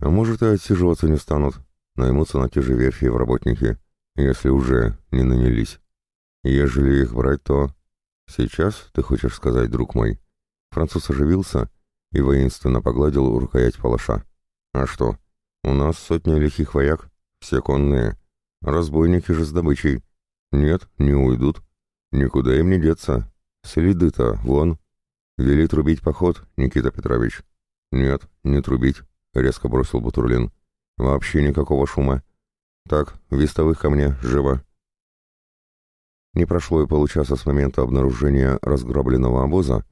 А может, и отсиживаться не станут, наймутся на те же верфи в работники, если уже не нанялись. Ежели их брать, то... Сейчас, ты хочешь сказать, друг мой? Француз оживился и воинственно погладил рукоять палаша. А что? У нас сотни лихих вояк, все конные. Разбойники же с добычей. Нет, не уйдут. Никуда им не деться. Следы-то, вон. Вели трубить поход, Никита Петрович. Нет, не трубить, резко бросил Бутурлин. Вообще никакого шума. Так, вестовых ко мне, живо. Не прошло и получаса с момента обнаружения разграбленного обоза,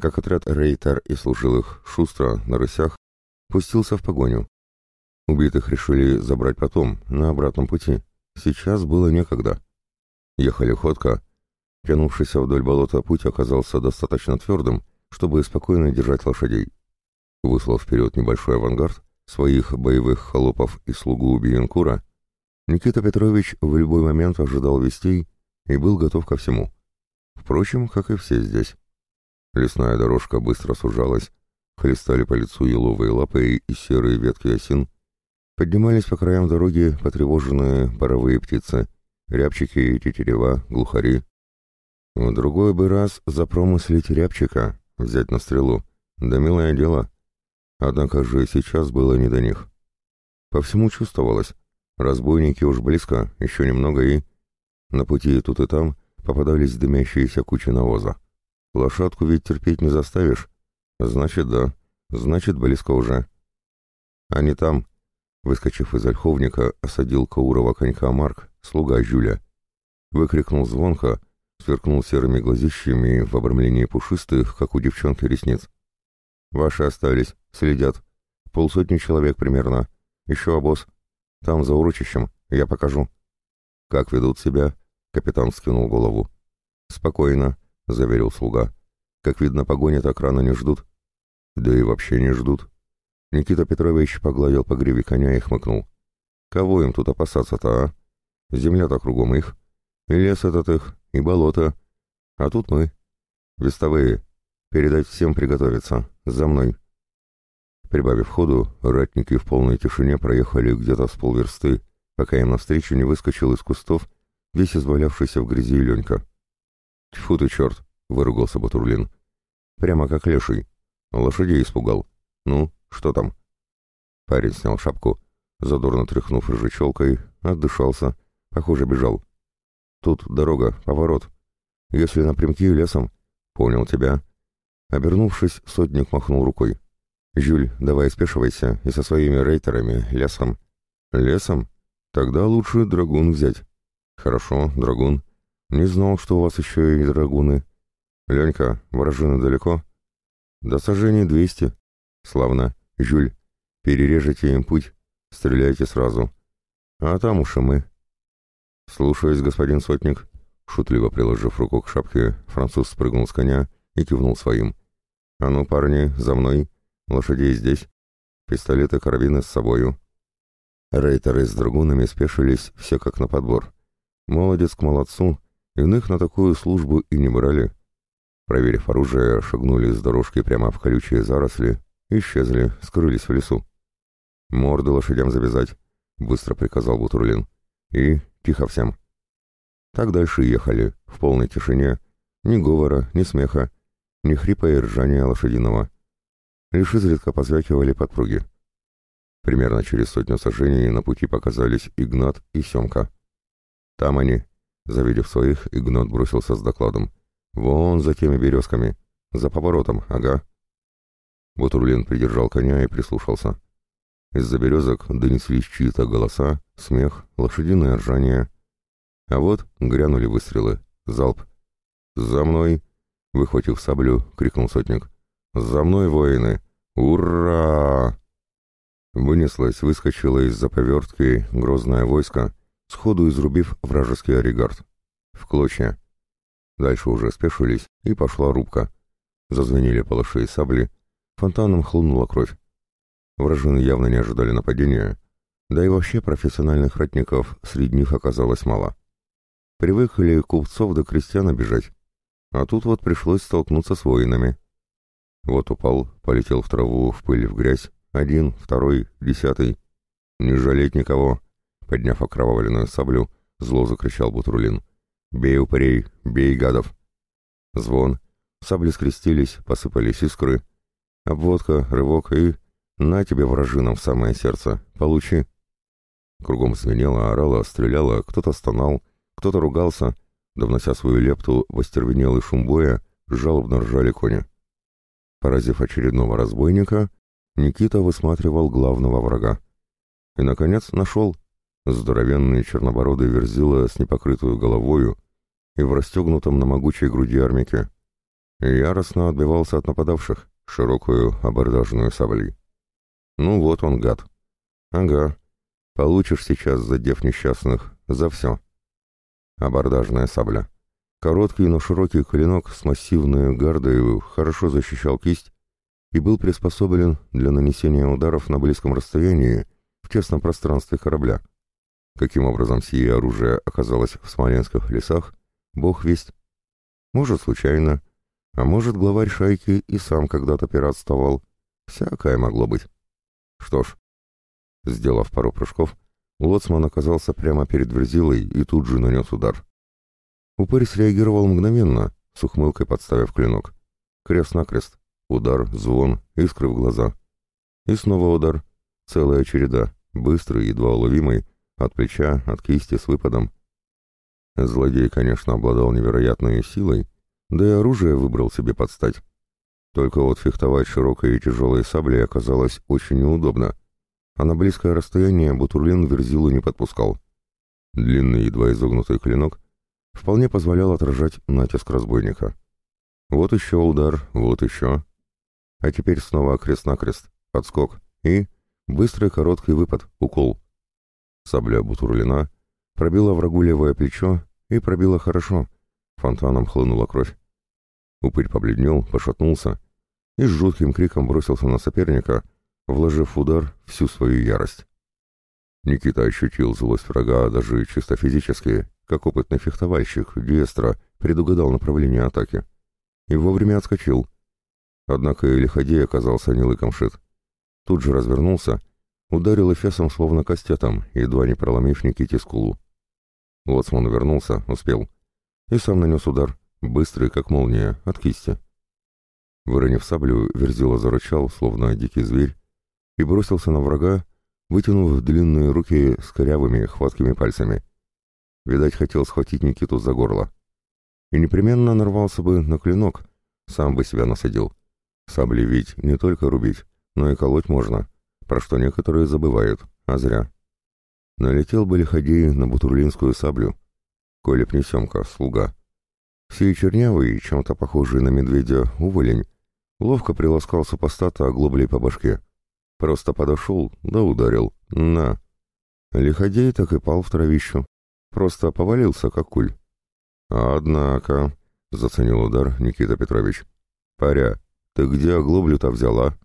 как отряд рейтер и служилых шустро на рысях пустился в погоню. Убитых решили забрать потом, на обратном пути. Сейчас было некогда. Ехали ходко. Тянувшийся вдоль болота путь оказался достаточно твердым, чтобы спокойно держать лошадей. Выслал вперед небольшой авангард, своих боевых холопов и слугу Биенкура, Никита Петрович в любой момент ожидал вестей и был готов ко всему. Впрочем, как и все здесь. Лесная дорожка быстро сужалась, хлестали по лицу еловые лапы и серые ветки осин, поднимались по краям дороги потревоженные паровые птицы, рябчики, тетерева, глухари. В другой бы раз запромыслить рябчика, взять на стрелу, да милое дело — Однако же сейчас было не до них. По всему чувствовалось. Разбойники уж близко, еще немного и... На пути тут и там попадались дымящиеся кучи навоза. Лошадку ведь терпеть не заставишь. Значит, да. Значит, близко уже. Они там, выскочив из ольховника, осадил Каурова конька Марк, слуга Жюля. Выкрикнул звонко, сверкнул серыми глазищами в обрамлении пушистых, как у девчонки, ресниц. «Ваши остались. Следят. Полсотни человек примерно. Еще обоз. Там, за урочищем. Я покажу». «Как ведут себя?» — капитан скинул голову. «Спокойно», — заверил слуга. «Как видно, погони так рано не ждут». «Да и вообще не ждут». Никита Петрович погладил по гриве коня и хмыкнул. «Кого им тут опасаться-то, а? Земля-то кругом их. И лес этот их, и болото. А тут мы. Вестовые. Передать всем приготовиться. За мной». Прибавив ходу, ратники в полной тишине проехали где-то с полверсты, пока им навстречу не выскочил из кустов весь извалявшийся в грязи Ленька. «Тьфу ты, черт!» — выругался Батурлин. «Прямо как леший. Лошадей испугал. Ну, что там?» Парень снял шапку, задорно тряхнув рыжечелкой, отдышался, похоже, бежал. «Тут дорога, поворот. Если напрямки лесом...» «Понял тебя». Обернувшись, сотник махнул рукой. «Жюль, давай спешивайся и со своими рейтерами, лесом». «Лесом? Тогда лучше драгун взять». «Хорошо, драгун. Не знал, что у вас еще и драгуны». «Ленька, вражины далеко?» «До сожжения двести». «Славно. Жюль, перережете им путь, стреляйте сразу. А там уж и мы». «Слушаюсь, господин сотник». Шутливо приложив руку к шапке, француз спрыгнул с коня и кивнул своим. «А ну, парни, за мной!» Лошадей здесь. пистолеты, карабины с собою. Рейтеры с драгунами спешились все как на подбор. Молодец к молодцу, иных на такую службу и не брали. Проверив оружие, шагнули с дорожки прямо в колючие заросли, исчезли, скрылись в лесу. «Морды лошадям завязать», — быстро приказал Бутурлин. «И тихо всем». Так дальше ехали, в полной тишине, ни говора, ни смеха, ни хрипа и ржания лошадиного. Лишь изредка позвякивали подпруги. Примерно через сотню сожжений на пути показались Игнат и Семка. Там они. Завидев своих, Игнат бросился с докладом. «Вон за теми березками. За поворотом, ага». Бутурлин придержал коня и прислушался. Из-за березок донеслись чьи-то голоса, смех, лошадиное ржание. А вот грянули выстрелы. Залп. «За мной!» — выхватив саблю, крикнул сотник. «За мной, воины! Ура!» Вынеслось, выскочило из-за повертки грозное войско, сходу изрубив вражеский оригард. В клочья. Дальше уже спешились, и пошла рубка. Зазвенели палаши и сабли, фонтаном хлынула кровь. Вражины явно не ожидали нападения, да и вообще профессиональных ратников среди них оказалось мало. Привыкли купцов до крестьян обижать, а тут вот пришлось столкнуться с воинами. Вот упал, полетел в траву, в пыль, в грязь, один, второй, десятый. Не жалеть никого. Подняв окровавленную саблю, зло закричал Бутрулин. «Бей упырей! Бей гадов!» Звон. Сабли скрестились, посыпались искры. Обводка, рывок и... На тебе, вражинам, в самое сердце. Получи. Кругом свинело, орало, стреляло, кто-то стонал, кто-то ругался, да внося свою лепту в остервенелый шум боя, жалобно ржали кони. Поразив очередного разбойника, Никита высматривал главного врага. И, наконец, нашел здоровенный чернобородый верзила с непокрытую головою и в расстегнутом на могучей груди армяке. Яростно отбивался от нападавших, широкую абордажную саблей. Ну вот он, гад. Ага. Получишь сейчас, задев несчастных, за все. Абордажная сабля. Короткий, но широкий клинок с массивной гардой хорошо защищал кисть и был приспособлен для нанесения ударов на близком расстоянии в тесном пространстве корабля. Каким образом сие оружие оказалось в смоленских лесах, бог весть. Может, случайно, а может, главарь шайки и сам когда-то пиратствовал. Всякое могло быть. Что ж, сделав пару прыжков, лоцман оказался прямо перед Верзилой и тут же нанес удар. Упырь среагировал мгновенно, с ухмылкой подставив клинок. Крест-накрест. Удар, звон, искры в глаза. И снова удар. Целая череда, быстрый, едва уловимый, от плеча, от кисти с выпадом. Злодей, конечно, обладал невероятной силой, да и оружие выбрал себе под стать. Только вот фехтовать широкой и тяжелой саблей оказалось очень неудобно, а на близкое расстояние Бутурлин Верзилу не подпускал. Длинный, едва изогнутый клинок вполне позволял отражать натиск разбойника. Вот еще удар, вот еще. А теперь снова крест-накрест, подскок и быстрый короткий выпад, укол. Сабля Бутурлина пробила врагу левое плечо и пробила хорошо. Фонтаном хлынула кровь. Упырь побледнел, пошатнулся и с жутким криком бросился на соперника, вложив в удар всю свою ярость. Никита ощутил злость врага даже чисто физически, как опытный фехтовальщик, Диэстро предугадал направление атаки. И вовремя отскочил, Однако и лиходей оказался не лыком шит. Тут же развернулся, ударил эфесом словно кастетом, едва не проломив Никите скулу. Лоцман вернулся, успел. И сам нанес удар, быстрый, как молния, от кисти. Выронив саблю, Верзила зарычал, словно дикий зверь, и бросился на врага, вытянув длинные руки с корявыми, хваткими пальцами. Видать, хотел схватить Никиту за горло. И непременно нарвался бы на клинок, сам бы себя насадил. Сабли ведь не только рубить, но и колоть можно, про что некоторые забывают, а зря. Налетел бы лиходей на бутурлинскую саблю. Колеб не Семка, слуга. Сей чернявый, чем-то похожий на медведя, уволень, ловко приласкал супостата оглоблей по башке. Просто подошел, да ударил. На. Лиходей так и пал в травищу. Просто повалился, как куль. «Однако», — заценил удар Никита Петрович, — «паря, «Ты где оглоблю-то взяла?»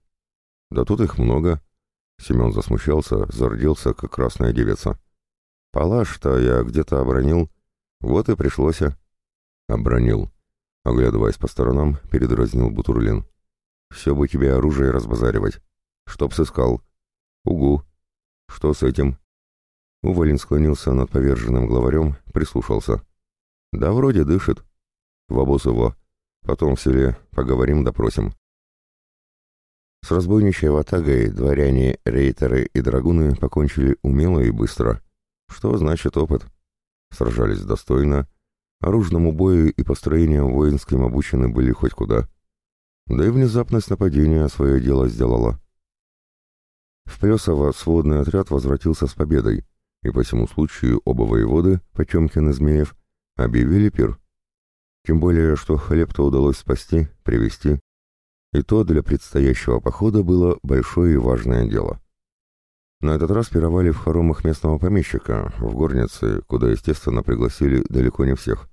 «Да тут их много. Семен засмущался, зарделся, как красная девица. Палаш-то я где-то обронил, вот и пришлось. Обронил. Оглядываясь по сторонам, передразнил Бутурлин. Все бы тебе оружие разбазаривать. Чтоб сыскал. Угу. Что с этим? Увалин склонился над поверженным главарем, прислушался. Да вроде дышит. В обоз его. Потом в селе поговорим, допросим. С разбойничьей ватагой дворяне, рейтеры и драгуны покончили умело и быстро. Что значит опыт? Сражались достойно, оружному бою и построением воинским обучены были хоть куда. Да и внезапность нападения свое дело сделала. В Плесово сводный отряд возвратился с победой, и по всему случаю оба воеводы, Потемкин и Змеев, объявили пир. Тем более, что хлеб-то удалось спасти, привезти, и то для предстоящего похода было большое и важное дело. На этот раз пировали в хоромах местного помещика, в горнице, куда, естественно, пригласили далеко не всех.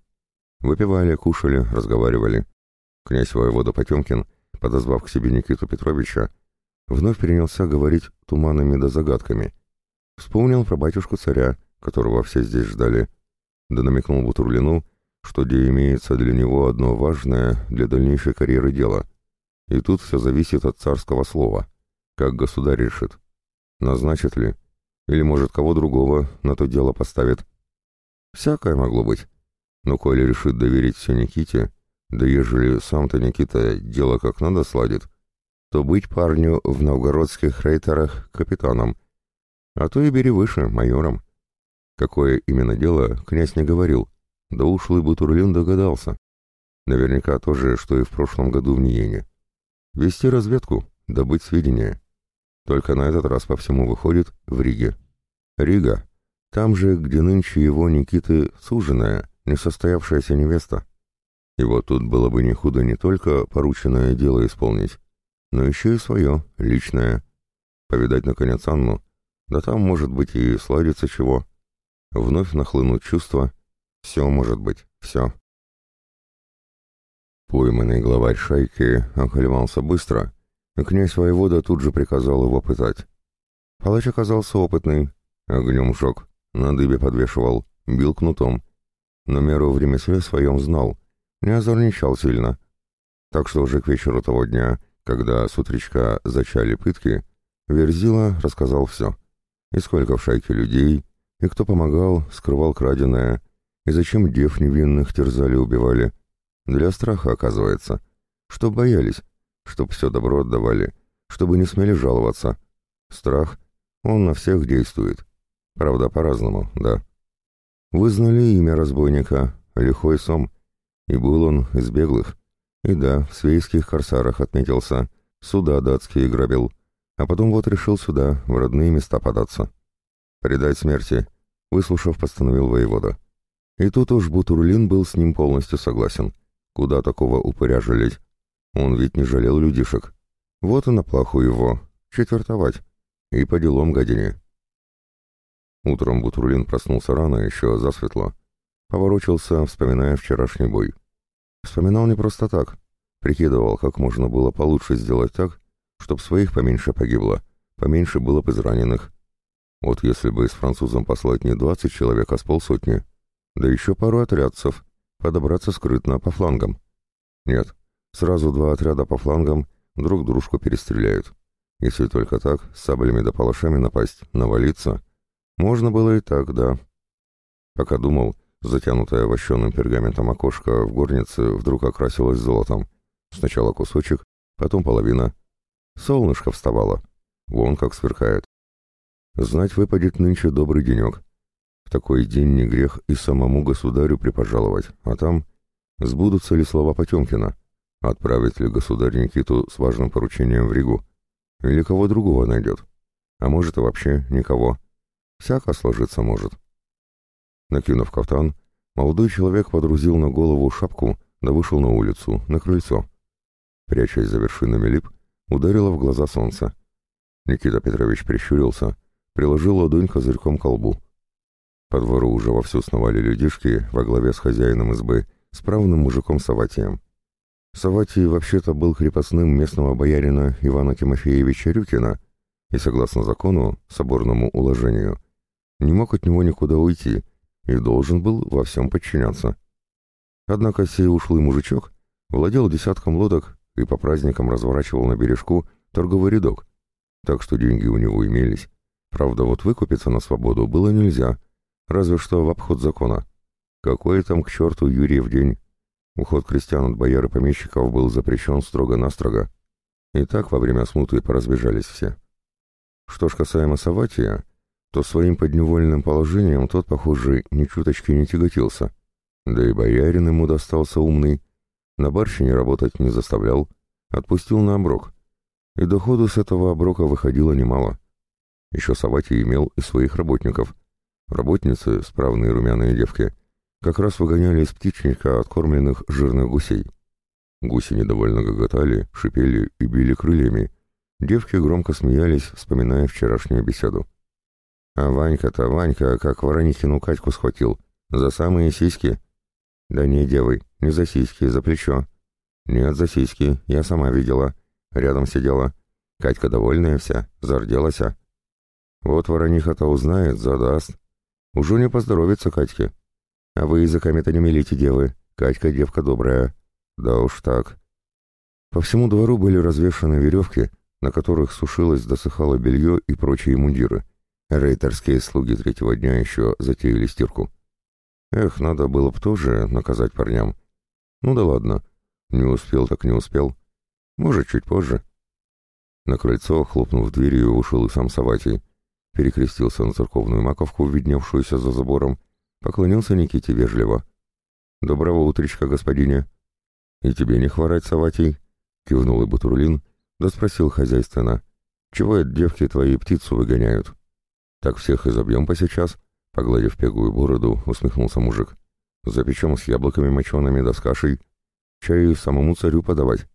Выпивали, кушали, разговаривали. Князь воевода Потемкин, подозвав к себе Никиту Петровича, вновь перенялся говорить туманами да загадками. Вспомнил про батюшку царя, которого все здесь ждали, да намекнул Бутурлину, что где имеется для него одно важное для дальнейшей карьеры дело — и тут все зависит от царского слова. Как государь решит. Назначит ли? Или, может, кого другого на то дело поставит? Всякое могло быть. Но коли решит доверить все Никите, да ежели сам-то Никита дело как надо сладит, то быть парню в новгородских рейтерах капитаном, а то и бери выше, майором. Какое именно дело, князь не говорил, да ушлый Бутурлин догадался. Наверняка то же, что и в прошлом году в Ниене. Вести разведку, добыть сведения. Только на этот раз по всему выходит в Риге. Рига. Там же, где нынче его Никиты суженая, несостоявшаяся невеста. И вот тут было бы не худо не только порученное дело исполнить, но еще и свое, личное. Повидать, наконец, Анну, да там, может быть, и сладится чего. Вновь нахлынут чувства. Все может быть, все. Пойманный главарь шайки околевался быстро, и князь воевода тут же приказал его пытать. Палач оказался опытный, огнем жег, на дыбе подвешивал, бил кнутом, но меру в ремесле своем знал, не озорничал сильно. Так что уже к вечеру того дня, когда с утречка зачали пытки, Верзила рассказал все. И сколько в шайке людей, и кто помогал, скрывал краденое, и зачем дев невинных терзали-убивали, для страха, оказывается. Чтоб боялись, чтоб все добро отдавали, чтобы не смели жаловаться. Страх, он на всех действует. Правда, по-разному, да. Вы знали имя разбойника, Лихой Сом, и был он из беглых. И да, в свейских корсарах отметился, суда датские грабил, а потом вот решил сюда, в родные места податься. Предать смерти, выслушав, постановил воевода. И тут уж Бутурлин был с ним полностью согласен. Куда такого упыря жалеть? Он ведь не жалел людишек. Вот и на плаху его. Четвертовать. И по делам гадине. Утром Бутурлин проснулся рано, еще засветло. Поворочился, вспоминая вчерашний бой. Вспоминал не просто так. Прикидывал, как можно было получше сделать так, чтоб своих поменьше погибло, поменьше было бы израненных. Вот если бы с французом послать не двадцать человек, а с полсотни, да еще пару отрядцев, подобраться скрытно по флангам. Нет, сразу два отряда по флангам друг дружку перестреляют. Если только так, с саблями да палашами напасть, навалиться. Можно было и так, да. Пока думал, затянутое вощеным пергаментом окошко в горнице вдруг окрасилось золотом. Сначала кусочек, потом половина. Солнышко вставало. Вон как сверкает. Знать выпадет нынче добрый денек. В такой день не грех и самому государю припожаловать, а там сбудутся ли слова Потемкина, отправит ли государь Никиту с важным поручением в Ригу, или кого другого найдет, а может и вообще никого. Всяко сложиться может. Накинув кафтан, молодой человек подрузил на голову шапку да вышел на улицу, на крыльцо. Прячась за вершинами лип, ударило в глаза солнце. Никита Петрович прищурился, приложил ладонь козырьком к колбу. По двору уже вовсю сновали людишки во главе с хозяином избы, справным мужиком Саватием. Саватий вообще-то был крепостным местного боярина Ивана Тимофеевича Рюкина, и, согласно закону, соборному уложению, не мог от него никуда уйти и должен был во всем подчиняться. Однако сей ушлый мужичок владел десятком лодок и по праздникам разворачивал на бережку торговый рядок, так что деньги у него имелись. Правда, вот выкупиться на свободу было нельзя, разве что в обход закона. Какой там к черту Юрий в день? Уход крестьян от бояр и помещиков был запрещен строго-настрого. И так во время смуты поразбежались все. Что ж касаемо Саватия, то своим подневольным положением тот, похоже, ни чуточки не тяготился. Да и боярин ему достался умный. На барщине работать не заставлял, отпустил на оброк. И доходу с этого оброка выходило немало. Еще Саватий имел и своих работников. Работницы, справные румяные девки, как раз выгоняли из птичника откормленных жирных гусей. Гуси недовольно гоготали, шипели и били крыльями. Девки громко смеялись, вспоминая вчерашнюю беседу. А Ванька-то, Ванька, как Воронихину Катьку схватил. За самые сиськи. Да не, девы, не за сиськи, за плечо. Нет, за сиськи, я сама видела. Рядом сидела. Катька довольная вся, зарделась. Вот Ворониха-то узнает, задаст. Уже не поздоровится Катьке. А вы языками-то не мелите, девы. Катька девка добрая. Да уж так. По всему двору были развешаны веревки, на которых сушилось, досыхало белье и прочие мундиры. Рейтерские слуги третьего дня еще затеяли стирку. Эх, надо было б тоже наказать парням. Ну да ладно, не успел так не успел. Может, чуть позже. На крыльцо, хлопнув дверью, ушел и сам Саватий. Перекрестился на церковную маковку, видневшуюся за забором, поклонился Никите вежливо. «Доброго утречка, господине!» «И тебе не хворать, Саватий!» — кивнул и Бутурлин, да спросил хозяйственно. «Чего это девки твои птицу выгоняют?» «Так всех и забьем по сейчас», — погладив пегую бороду, усмехнулся мужик. «Запечем с яблоками мочеными да с кашей. Чай самому царю подавать».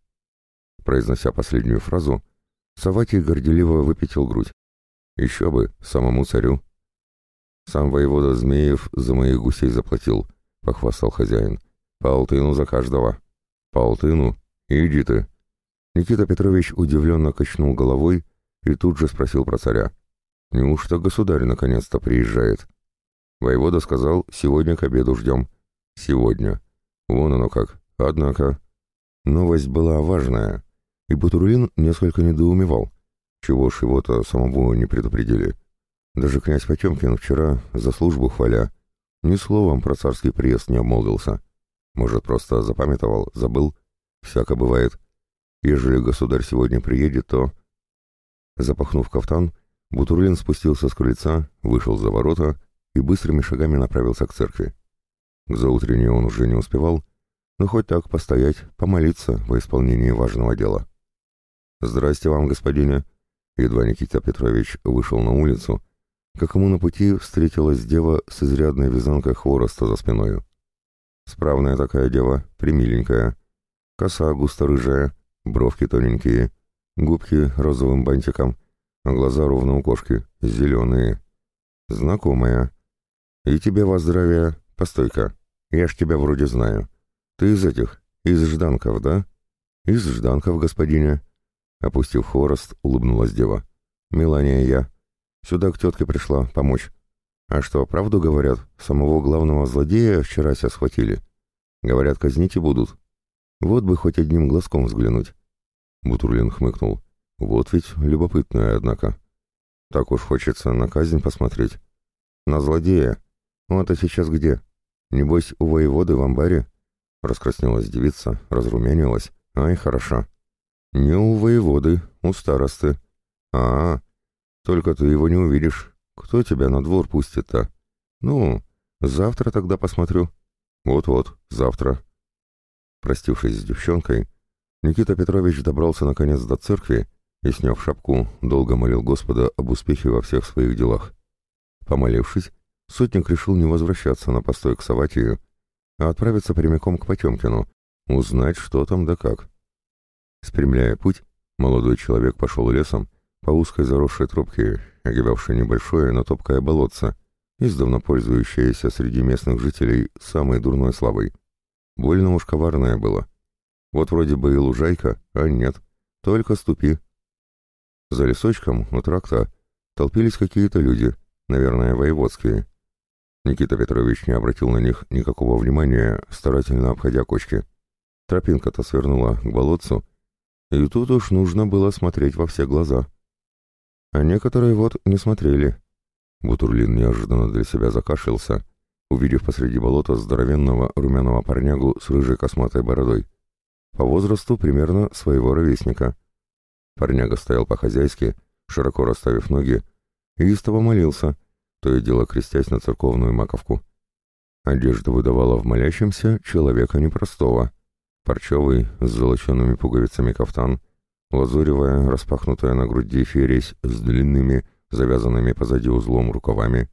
Произнося последнюю фразу, Саватий горделиво выпятил грудь. «Еще бы, самому царю». «Сам воевода Змеев за моих гусей заплатил», — похвастал хозяин. «По алтыну за каждого». «По алтыну? Иди ты». Никита Петрович удивленно качнул головой и тут же спросил про царя. Неужто государь наконец-то приезжает? Воевода сказал, сегодня к обеду ждем. Сегодня. Вон оно как. Однако... Новость была важная, и Бутурлин несколько недоумевал. Чего ж его-то самого не предупредили? Даже князь Потемкин вчера, за службу хваля, ни словом про царский приезд не обмолвился. Может, просто запамятовал, забыл? Всяко бывает. Ежели государь сегодня приедет, то... Запахнув кафтан, Бутурлин спустился с крыльца, вышел за ворота и быстрыми шагами направился к церкви. К заутренней он уже не успевал, но хоть так постоять, помолиться во исполнении важного дела. «Здрасте вам, господине!» Едва Никита Петрович вышел на улицу, как ему на пути встретилась дева с изрядной вязанкой хвороста за спиною. Справная такая дева, примиленькая, коса густо-рыжая, бровки тоненькие, губки розовым бантиком, а глаза ровно у кошки, зеленые. Знакомая. И тебе во здравие. Постой-ка, я ж тебя вроде знаю. Ты из этих, из Жданков, да? Из Жданков, господине. Опустив хворост, улыбнулась дева. Мелания я. Сюда к тетке пришла помочь. А что, правду говорят, самого главного злодея вчера себя схватили? Говорят, казнить и будут. Вот бы хоть одним глазком взглянуть. Бутурлин хмыкнул. Вот ведь любопытная, однако. Так уж хочется на казнь посмотреть. На злодея. Он-то сейчас где? Небось, у воеводы в амбаре? Раскраснелась девица, разрумянилась. Ай, хороша. Не у воеводы, у старосты. А, -а, -а только ты его не увидишь. Кто тебя на двор пустит-то? Ну, завтра тогда посмотрю. Вот-вот, завтра. Простившись с девчонкой, Никита Петрович добрался наконец до церкви и, сняв шапку, долго молил Господа об успехе во всех своих делах. Помолившись, сотник решил не возвращаться на постой к Саватию, а отправиться прямиком к Потемкину, узнать, что там да как. Спрямляя путь, молодой человек пошел лесом по узкой заросшей тропке, огибавшей небольшое, но топкое болотце, издавна пользующееся среди местных жителей самой дурной славой. Больно уж коварное было. Вот вроде бы и лужайка, а нет, только ступи. За лесочком, у тракта, толпились какие-то люди, наверное, воеводские. Никита Петрович не обратил на них никакого внимания, старательно обходя кочки. Тропинка-то свернула к болотцу, и тут уж нужно было смотреть во все глаза. А некоторые вот не смотрели. Бутурлин неожиданно для себя закашлялся, увидев посреди болота здоровенного румяного парнягу с рыжей косматой бородой. По возрасту примерно своего ровесника. Парняга стоял по-хозяйски, широко расставив ноги, и истово молился, то и дело крестясь на церковную маковку. Одежда выдавала в молящемся человека непростого. Парчевый, с золоченными пуговицами кафтан, лазуревая, распахнутая на груди фересь с длинными, завязанными позади узлом рукавами.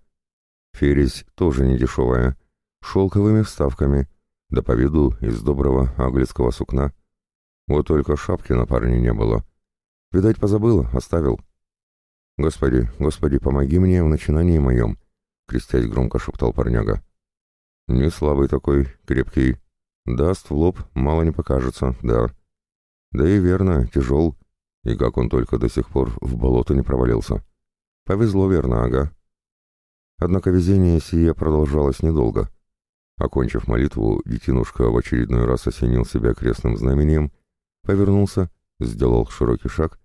Фересь тоже не дешевая, шелковыми вставками, да по виду из доброго английского сукна. Вот только шапки на парне не было. Видать, позабыл, оставил. «Господи, Господи, помоги мне в начинании моем!» — крестясь громко шептал парняга. «Не слабый такой, крепкий. Даст в лоб, мало не покажется, да. Да и верно, тяжел. И как он только до сих пор в болото не провалился. Повезло верно, ага». Однако везение сие продолжалось недолго. Окончив молитву, детинушка в очередной раз осенил себя крестным знамением, повернулся, сделал широкий шаг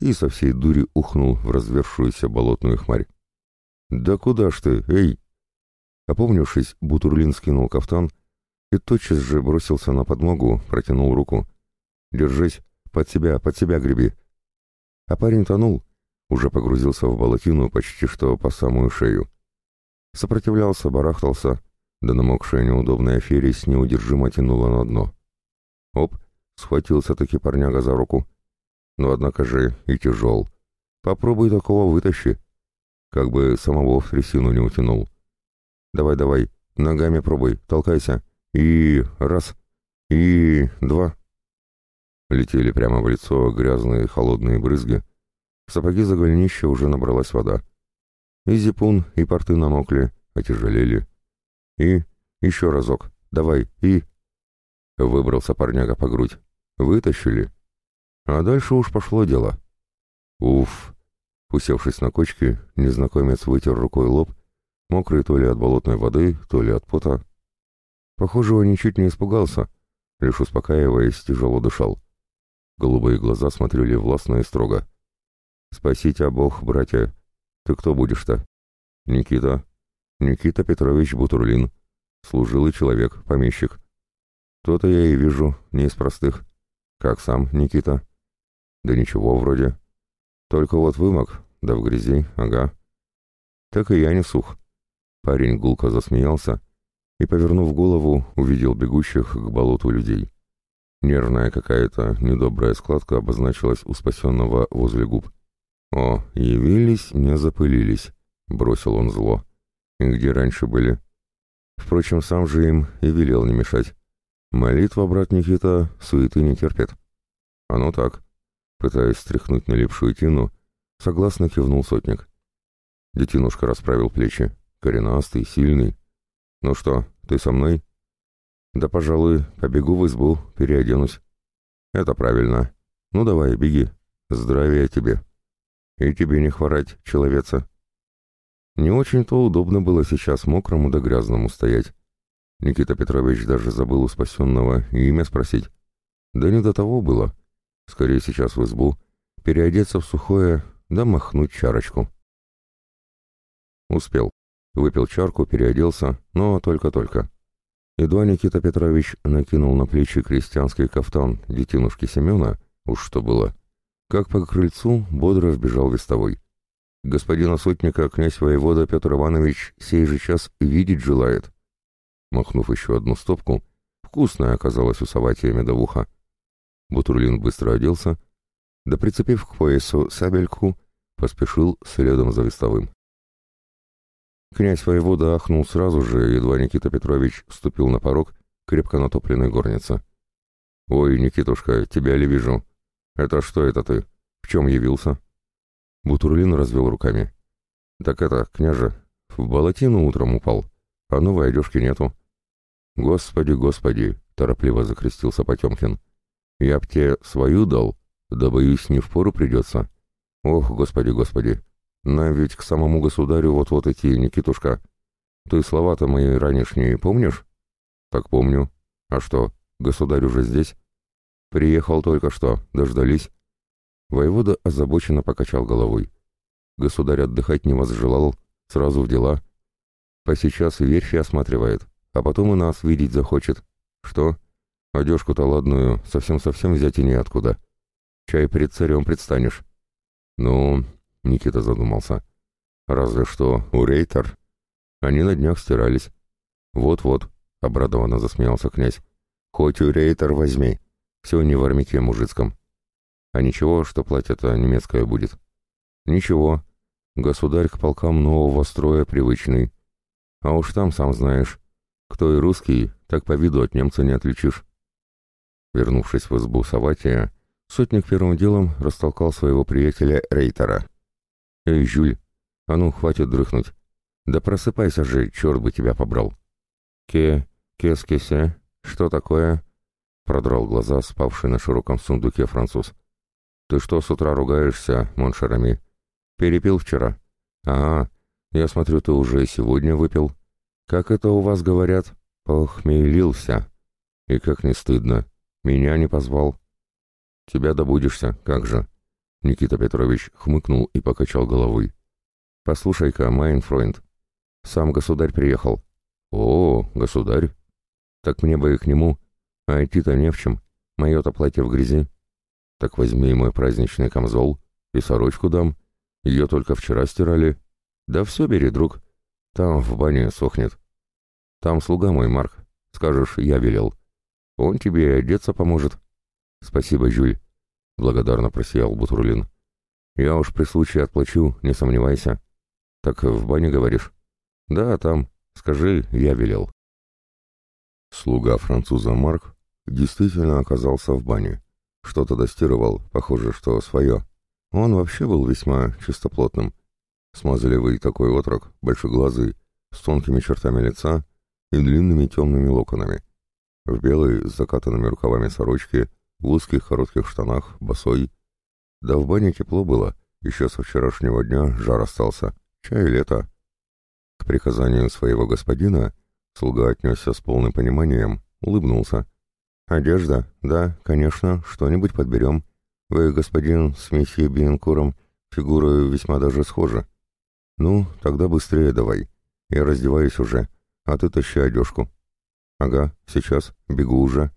и со всей дури ухнул в развершуюся болотную хмарь. «Да куда ж ты, эй!» Опомнившись, Бутурлин скинул кафтан и тотчас же бросился на подмогу, протянул руку. «Держись, под себя, под себя греби!» А парень тонул, уже погрузился в болотину почти что по самую шею. Сопротивлялся, барахтался, да намокшая неудобная фересь неудержимо тянула на дно. Оп, схватился-таки парняга за руку. Но однако же и тяжел. Попробуй такого вытащи. Как бы самого в трясину не утянул. Давай-давай, ногами пробуй, толкайся. И раз, и два. Летели прямо в лицо грязные холодные брызги. В сапоги за голенища уже набралась вода. И зипун, и порты намокли, отяжелели. И еще разок, давай, и... Выбрался парняга по грудь. Вытащили. А дальше уж пошло дело. Уф! Усевшись на кочке, незнакомец вытер рукой лоб, мокрый то ли от болотной воды, то ли от пота. Похоже, он ничуть не испугался, лишь успокаиваясь, тяжело дышал. Голубые глаза смотрели властно и строго. «Спасите, а Бог, братья! Ты кто будешь-то?» «Никита. Никита Петрович Бутурлин. Служилый человек, помещик. То-то я и вижу, не из простых. Как сам, Никита?» Да ничего вроде. Только вот вымок, да в грязи, ага. Так и я не сух. Парень гулко засмеялся и, повернув голову, увидел бегущих к болоту людей. Нервная какая-то недобрая складка обозначилась у спасенного возле губ. «О, явились, не запылились», — бросил он зло. «И где раньше были?» Впрочем, сам же им и велел не мешать. Молитва, брат Никита, суеты не терпит. Оно так. Пытаясь стряхнуть налипшую тину, согласно кивнул сотник. Детинушка расправил плечи. Коренастый, сильный. «Ну что, ты со мной?» «Да, пожалуй, побегу в избу, переоденусь». «Это правильно. Ну давай, беги. Здравия тебе». «И тебе не хворать, человеца». Не очень-то удобно было сейчас мокрому да грязному стоять. Никита Петрович даже забыл у спасенного имя спросить. Да не до того было. Скорее сейчас в избу, переодеться в сухое, да махнуть чарочку. Успел. Выпил чарку, переоделся, но только-только. Едва Никита Петрович накинул на плечи крестьянский кафтан детинушки Семена, уж что было, как по крыльцу бодро вбежал вестовой. Господина сотника князь воевода Петр Иванович сей же час видеть желает. Махнув еще одну стопку, вкусная оказалась у Саватия медовуха. Бутурлин быстро оделся, да прицепив к поясу сабельку, поспешил следом за вестовым. Князь воевода ахнул сразу же, едва Никита Петрович вступил на порог крепко натопленной горницы. «Ой, Никитушка, тебя ли вижу? Это что это ты? В чем явился?» Бутурлин развел руками. «Так это, княже, в болотину утром упал, а новой одежки нету». «Господи, господи!» — торопливо закрестился Потемкин. Я б тебе свою дал, да, боюсь, не впору придется. Ох, господи, господи, нам ведь к самому государю вот-вот идти, Никитушка. Ты слова-то мои ранешние помнишь? Так помню. А что, государь уже здесь? Приехал только что, дождались. Воевода озабоченно покачал головой. Государь отдыхать не возжелал, сразу в дела. Посейчас верфи осматривает, а потом и нас видеть захочет. Что? Одежку-то ладную совсем-совсем взять и неоткуда. Чай перед царем предстанешь. Ну, Никита задумался. Разве что у Рейтер. Они на днях стирались. Вот-вот, обрадованно засмеялся князь. Хоть у Рейтер возьми. Все не в армяке мужицком. А ничего, что платье-то немецкое будет. Ничего. Государь к полкам нового строя привычный. А уж там, сам знаешь, кто и русский, так по виду от немца не отличишь. Вернувшись в избу Саватия, сотник первым делом растолкал своего приятеля Рейтера. «Эй, Жюль, а ну, хватит дрыхнуть. Да просыпайся же, черт бы тебя побрал». «Ке, кес-кесе, что такое?» Продрал глаза, спавший на широком сундуке француз. «Ты что с утра ругаешься, Моншарами? Перепил вчера?» «А, я смотрю, ты уже сегодня выпил. Как это у вас говорят? Похмелился. И как не стыдно. Меня не позвал. Тебя добудешься, как же?» Никита Петрович хмыкнул и покачал головой. «Послушай-ка, mein Freund, сам государь приехал». «О, государь? Так мне бы и к нему, а идти-то не в чем. Мое-то платье в грязи. Так возьми мой праздничный камзол и сорочку дам. Ее только вчера стирали. Да все бери, друг. Там в бане сохнет. Там слуга мой, Марк. Скажешь, я велел. Он тебе одеться поможет. Спасибо, Жюль. Благодарно просиял Бутурлин. Я уж при случае отплачу, не сомневайся. Так в бане говоришь? Да, там. Скажи, я велел. Слуга француза Марк действительно оказался в бане. Что-то достировал, похоже, что свое. Он вообще был весьма чистоплотным. Смазливый такой отрок, большеглазый, с тонкими чертами лица и длинными темными локонами. В белой, с закатанными рукавами сорочки, в узких коротких штанах, босой. Да в бане тепло было, еще со вчерашнего дня жар остался, чай лето. К приказанию своего господина слуга отнесся с полным пониманием, улыбнулся. «Одежда? Да, конечно, что-нибудь подберем. Вы, господин, с месье Биенкуром, фигурой весьма даже схожи. Ну, тогда быстрее давай. Я раздеваюсь уже, а ты тащи одежку». «Ага, сейчас, бегу уже».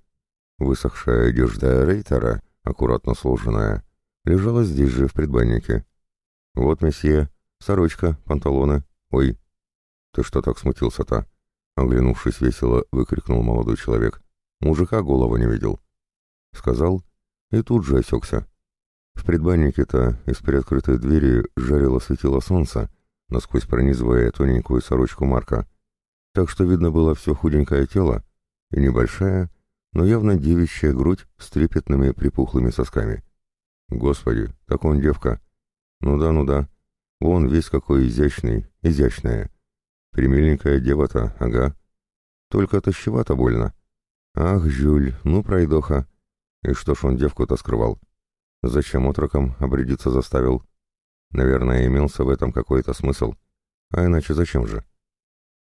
Высохшая одежда Рейтера, аккуратно сложенная, лежала здесь же, в предбаннике. «Вот, месье, сорочка, панталоны. Ой, ты что так смутился-то?» Оглянувшись весело, выкрикнул молодой человек. Мужика голову не видел. Сказал и тут же осекся. В предбаннике-то из приоткрытой двери жарило светило солнца, насквозь пронизывая тоненькую сорочку Марка. Так что видно было все худенькое тело и небольшая, но явно девичья грудь с трепетными припухлыми сосками. Господи, так он девка. Ну да, ну да. Вон весь какой изящный, изящная. Примиленькая дева-то, ага. Только тащевато больно. Ах, Жюль, ну пройдоха. И что ж он девку-то скрывал? Зачем отроком обрядиться заставил? Наверное, имелся в этом какой-то смысл. А иначе зачем же?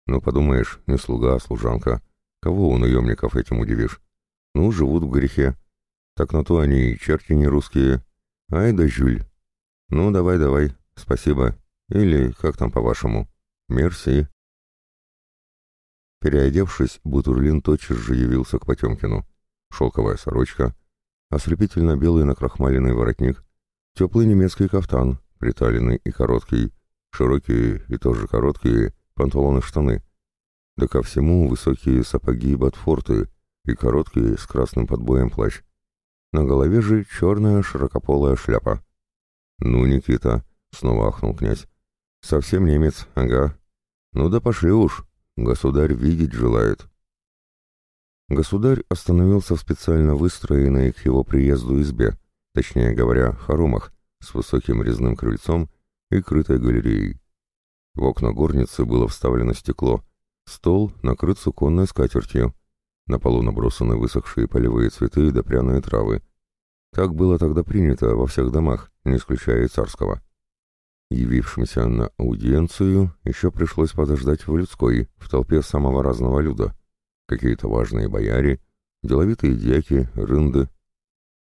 Ну, подумаешь, не слуга, а служанка. Кого у наемников этим удивишь? Ну, живут в грехе. Так на то они и черти не русские. Ай да Жюль. Ну, давай-давай, спасибо. Или как там по-вашему? Мерси. Переодевшись, Бутурлин тотчас же явился к Потемкину. Шелковая сорочка, ослепительно белый накрахмаленный воротник, теплый немецкий кафтан, приталенный и короткий, широкие и тоже короткие панталоны-штаны. Да ко всему высокие сапоги и ботфорты и короткие с красным подбоем плащ. На голове же черная широкополая шляпа. «Ну, Никита!» — снова ахнул князь. «Совсем немец, ага. Ну да пошли уж, Государь видеть желает. Государь остановился в специально выстроенной к его приезду избе, точнее говоря, хоромах, с высоким резным крыльцом и крытой галереей. В окна горницы было вставлено стекло, стол накрыт суконной скатертью, на полу набросаны высохшие полевые цветы да пряные травы. Так было тогда принято во всех домах, не исключая и царского. Явившимся на аудиенцию еще пришлось подождать в людской, в толпе самого разного люда. Какие-то важные бояре, деловитые дьяки, рынды.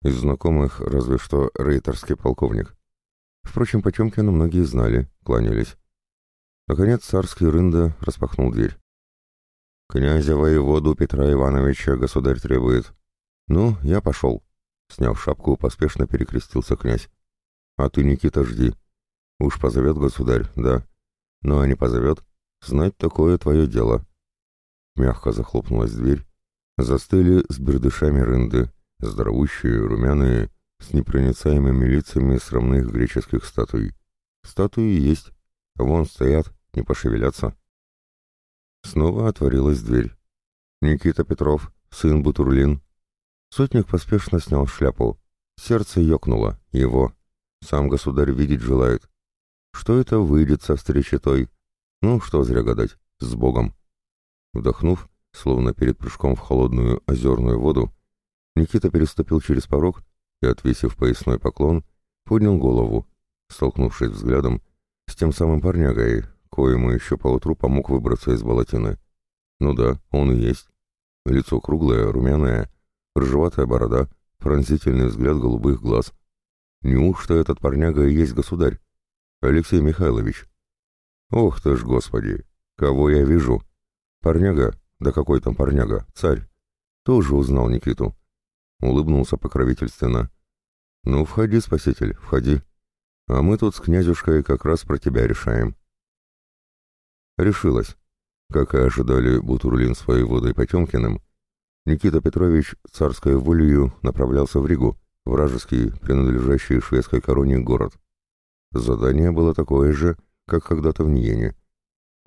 Из знакомых разве что рейтерский полковник. Впрочем, Потемкина многие знали, кланялись. Наконец царский рында распахнул дверь. «Князя воеводу Петра Ивановича государь требует». «Ну, я пошел». Сняв шапку, поспешно перекрестился князь. «А ты, Никита, жди. Уж позовет государь, да. Ну, а не позовет, знать такое твое дело». Мягко захлопнулась дверь. Застыли с бердышами рынды, здоровущие, румяные, с непроницаемыми лицами срамных греческих статуй. Статуи есть, вон стоят, не пошевелятся. Снова отворилась дверь. Никита Петров, сын Бутурлин. Сотник поспешно снял шляпу. Сердце ёкнуло. Его. Сам государь видеть желает. Что это выйдет со встречи той? Ну, что зря гадать. С Богом. Вдохнув, словно перед прыжком в холодную озерную воду, Никита переступил через порог и, отвесив поясной поклон, поднял голову, столкнувшись взглядом с тем самым парнягой, коему еще поутру помог выбраться из болотины. Ну да, он и есть. Лицо круглое, румяное, рыжеватая борода, пронзительный взгляд голубых глаз. Неужто этот парняга и есть государь? Алексей Михайлович. Ох ты ж, господи, кого я вижу? Парняга, да какой там парняга, царь. Тоже узнал Никиту. Улыбнулся покровительственно. Ну, входи, спаситель, входи. А мы тут с князюшкой как раз про тебя решаем. Решилось. Как и ожидали Бутурлин с воеводой Потемкиным, Никита Петрович царской волею направлялся в Ригу, вражеский, принадлежащий шведской короне город. Задание было такое же, как когда-то в Ниене.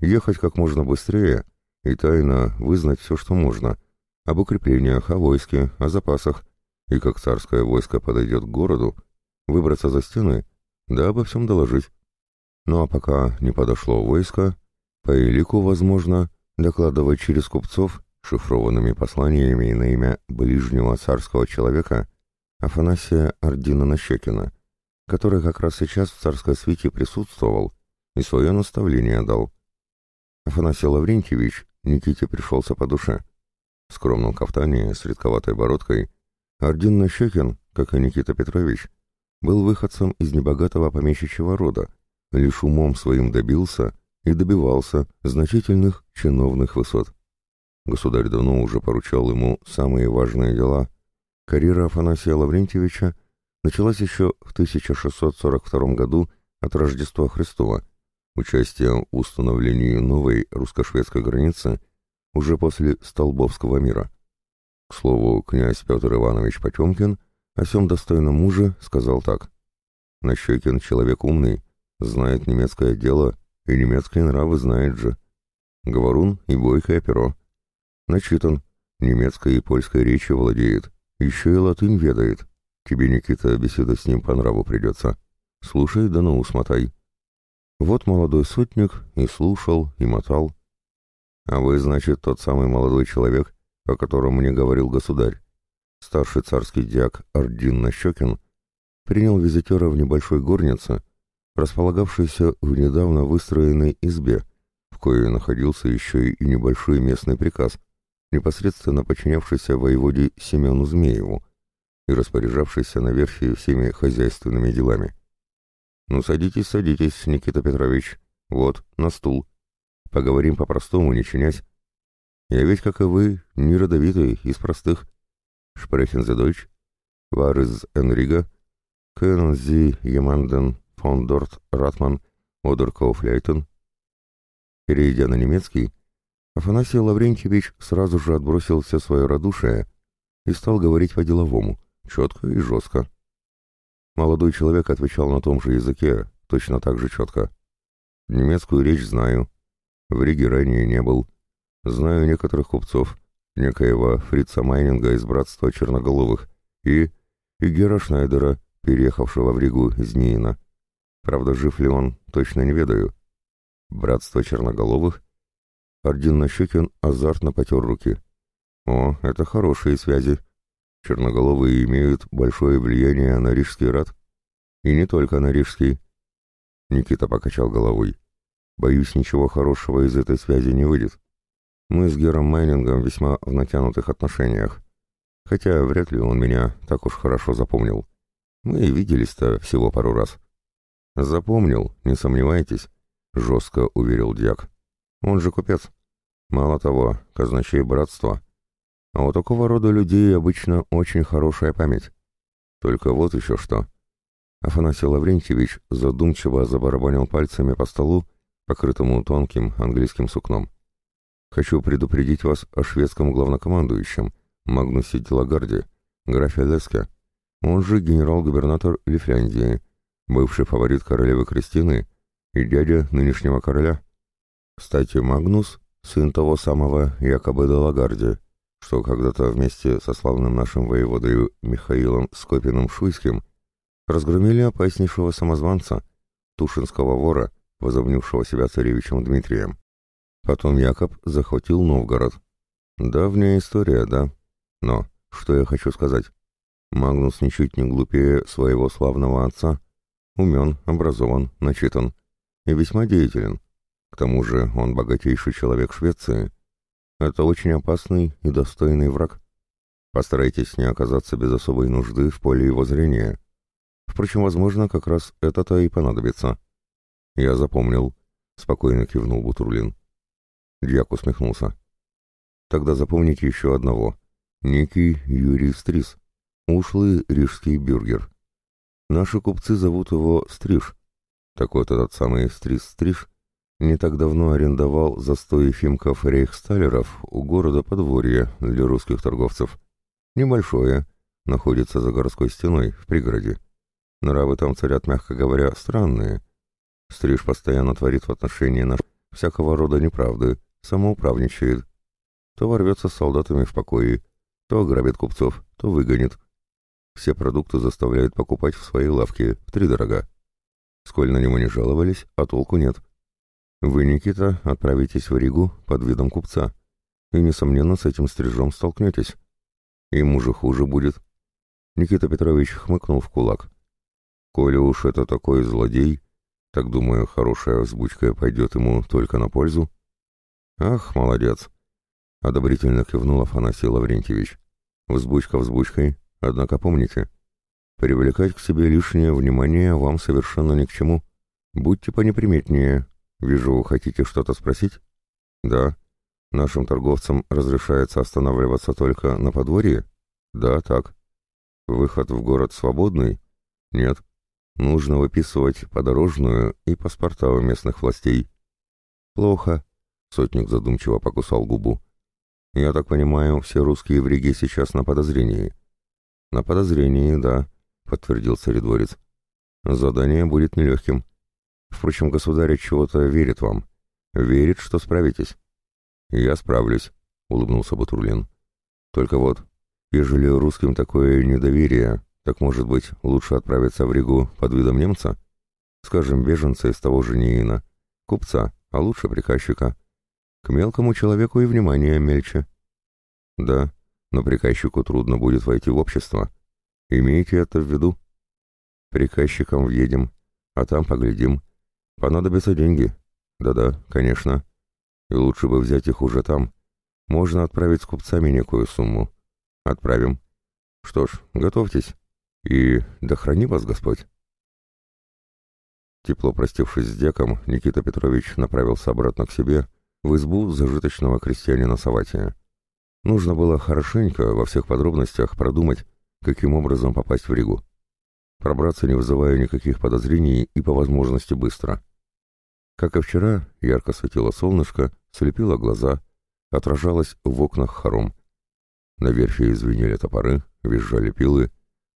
Ехать как можно быстрее и тайно вызнать все, что можно, об укреплениях, о войске, о запасах, и как царское войско подойдет к городу, выбраться за стены, да обо всем доложить. Ну а пока не подошло войско, по элику, возможно, докладывать через купцов шифрованными посланиями на имя ближнего царского человека Афанасия Ордина Нащекина, который как раз сейчас в царской свите присутствовал и свое наставление дал. Афанасий Лаврентьевич Никите пришелся по душе. В скромном кафтане с редковатой бородкой Ордин Нащекин, как и Никита Петрович, был выходцем из небогатого помещичьего рода, лишь умом своим добился – и добивался значительных чиновных высот. Государь давно уже поручал ему самые важные дела. Карьера Афанасия Лаврентьевича началась еще в 1642 году от Рождества Христова, участием в установлении новой русско-шведской границы уже после Столбовского мира. К слову, князь Петр Иванович Потемкин о сем достойном муже сказал так. «Нащекин человек умный, знает немецкое дело и немецкие нравы знает же. Говорун и бойкое перо. Начитан, немецкой и польской речи владеет, еще и латынь ведает. Тебе, Никита, беседа с ним по нраву придется. Слушай, да ну усмотай. Вот молодой сотник и слушал, и мотал. А вы, значит, тот самый молодой человек, о котором мне говорил государь. Старший царский диак Ардин Нащекин принял визитера в небольшой горнице, располагавшейся в недавно выстроенной избе, в коей находился еще и небольшой местный приказ, непосредственно подчинявшийся воеводе Семену Змееву и распоряжавшийся на верфи всеми хозяйственными делами. «Ну, садитесь, садитесь, Никита Петрович. Вот, на стул. Поговорим по-простому, не чинясь. Я ведь, как и вы, не родовитый, из простых. Шпрехен за дойч, вар Энрига, Кенн зи Еманден фон Дорт, Ратман, Одеркауфляйтен. Перейдя на немецкий, Афанасий Лаврентьевич сразу же отбросил все свое радушие и стал говорить по-деловому, четко и жестко. Молодой человек отвечал на том же языке, точно так же четко. Немецкую речь знаю. В Риге ранее не был. Знаю некоторых купцов, некоего Фрица Майнинга из Братства Черноголовых и, и Гера Шнайдера, переехавшего в Ригу из Ниина. Правда, жив ли он, точно не ведаю. Братство черноголовых? Ордин Нащекин азартно потер руки. О, это хорошие связи. Черноголовые имеют большое влияние на Рижский рад. И не только на Рижский. Никита покачал головой. Боюсь, ничего хорошего из этой связи не выйдет. Мы с Гером Майнингом весьма в натянутых отношениях. Хотя вряд ли он меня так уж хорошо запомнил. Мы виделись-то всего пару раз. Запомнил, не сомневайтесь, жестко уверил дьяк. Он же купец. Мало того, казначей братства. А у такого рода людей обычно очень хорошая память. Только вот еще что. Афанасий Лаврентьевич задумчиво забарабанил пальцами по столу, покрытому тонким английским сукном. «Хочу предупредить вас о шведском главнокомандующем, Магнусе Делагарде, графе Леске, он же генерал-губернатор Лифляндии, бывший фаворит королевы Кристины и дядя нынешнего короля. Кстати, Магнус — сын того самого якобы Делагарде, что когда-то вместе со славным нашим воеводой Михаилом Скопиным-Шуйским разгромили опаснейшего самозванца, тушинского вора, возомнившего себя царевичем Дмитрием. Потом Якоб захватил Новгород. Давняя история, да. Но, что я хочу сказать? Магнус ничуть не глупее своего славного отца, умен, образован, начитан и весьма деятелен. К тому же он богатейший человек Швеции. Это очень опасный и достойный враг. Постарайтесь не оказаться без особой нужды в поле его зрения. Впрочем, возможно, как раз это-то и понадобится. Я запомнил, — спокойно кивнул Бутурлин. Дьяк усмехнулся. Тогда запомните еще одного. Некий Юрий Стрис. Ушлый рижский бюргер. Наши купцы зовут его Стриж. Так вот этот самый Стриж-Стриж не так давно арендовал застой фимков рейхсталеров у города Подворье для русских торговцев. Небольшое, находится за городской стеной, в пригороде. Нравы там царят, мягко говоря, странные. Стриж постоянно творит в отношении наш всякого рода неправды, самоуправничает. То ворвется с солдатами в покое, то ограбит купцов, то выгонит, все продукты заставляют покупать в своей лавке, втридорога. Сколь на него не жаловались, а толку нет. Вы, Никита, отправитесь в Ригу под видом купца, и, несомненно, с этим стрижом столкнетесь. Ему же хуже будет. Никита Петрович хмыкнул в кулак. Коли уж это такой злодей, так, думаю, хорошая взбучка пойдет ему только на пользу. Ах, молодец! Одобрительно кивнул Афанасий Лаврентьевич. Взбучка взбучкой, Однако помните, привлекать к себе лишнее внимание вам совершенно ни к чему. Будьте понеприметнее. Вижу, хотите что-то спросить? Да. Нашим торговцам разрешается останавливаться только на подворье? Да, так. Выход в город свободный? Нет. Нужно выписывать подорожную и паспорта у местных властей. Плохо. Сотник задумчиво покусал губу. Я так понимаю, все русские в Риге сейчас на подозрении. «На подозрении, да», — подтвердил царедворец. «Задание будет нелегким. Впрочем, государь чего-то верит вам. Верит, что справитесь». «Я справлюсь», — улыбнулся Батурлин. «Только вот, ежели русским такое недоверие, так, может быть, лучше отправиться в Ригу под видом немца? Скажем, беженца из того же Ниина, купца, а лучше приказчика. К мелкому человеку и внимание мельче». «Да», но приказчику трудно будет войти в общество. Имейте это в виду. Приказчикам въедем, а там поглядим. Понадобятся деньги. Да-да, конечно. И лучше бы взять их уже там. Можно отправить с купцами некую сумму. Отправим. Что ж, готовьтесь. И да храни вас Господь. Тепло простившись с деком, Никита Петрович направился обратно к себе, в избу зажиточного крестьянина Саватия. Нужно было хорошенько во всех подробностях продумать, каким образом попасть в Ригу. Пробраться не вызывая никаких подозрений и по возможности быстро. Как и вчера, ярко светило солнышко, слепило глаза, отражалось в окнах хором. На верфи извинили топоры, визжали пилы.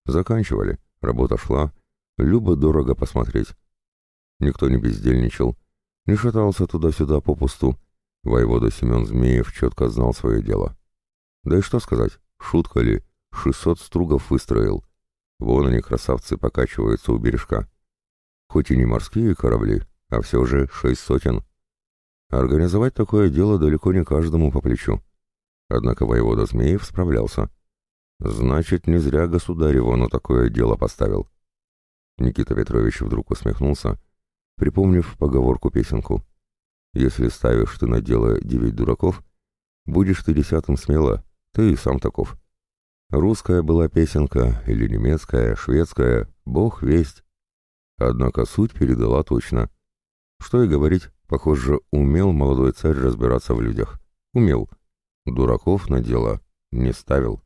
Заканчивали, работа шла, любо-дорого посмотреть. Никто не бездельничал, не шатался туда-сюда попусту. Воевода Семен Змеев четко знал свое дело. Да и что сказать, шутка ли, шестьсот стругов выстроил. Вон они, красавцы, покачиваются у бережка. Хоть и не морские корабли, а все же шесть сотен. Организовать такое дело далеко не каждому по плечу. Однако воевода Змеев справлялся. Значит, не зря государь его на такое дело поставил. Никита Петрович вдруг усмехнулся, припомнив поговорку-песенку. «Если ставишь ты на дело девять дураков, будешь ты десятым смело, ты и сам таков». Русская была песенка, или немецкая, шведская, бог весть. Однако суть передала точно. Что и говорить, похоже, умел молодой царь разбираться в людях. Умел. Дураков на дело не ставил.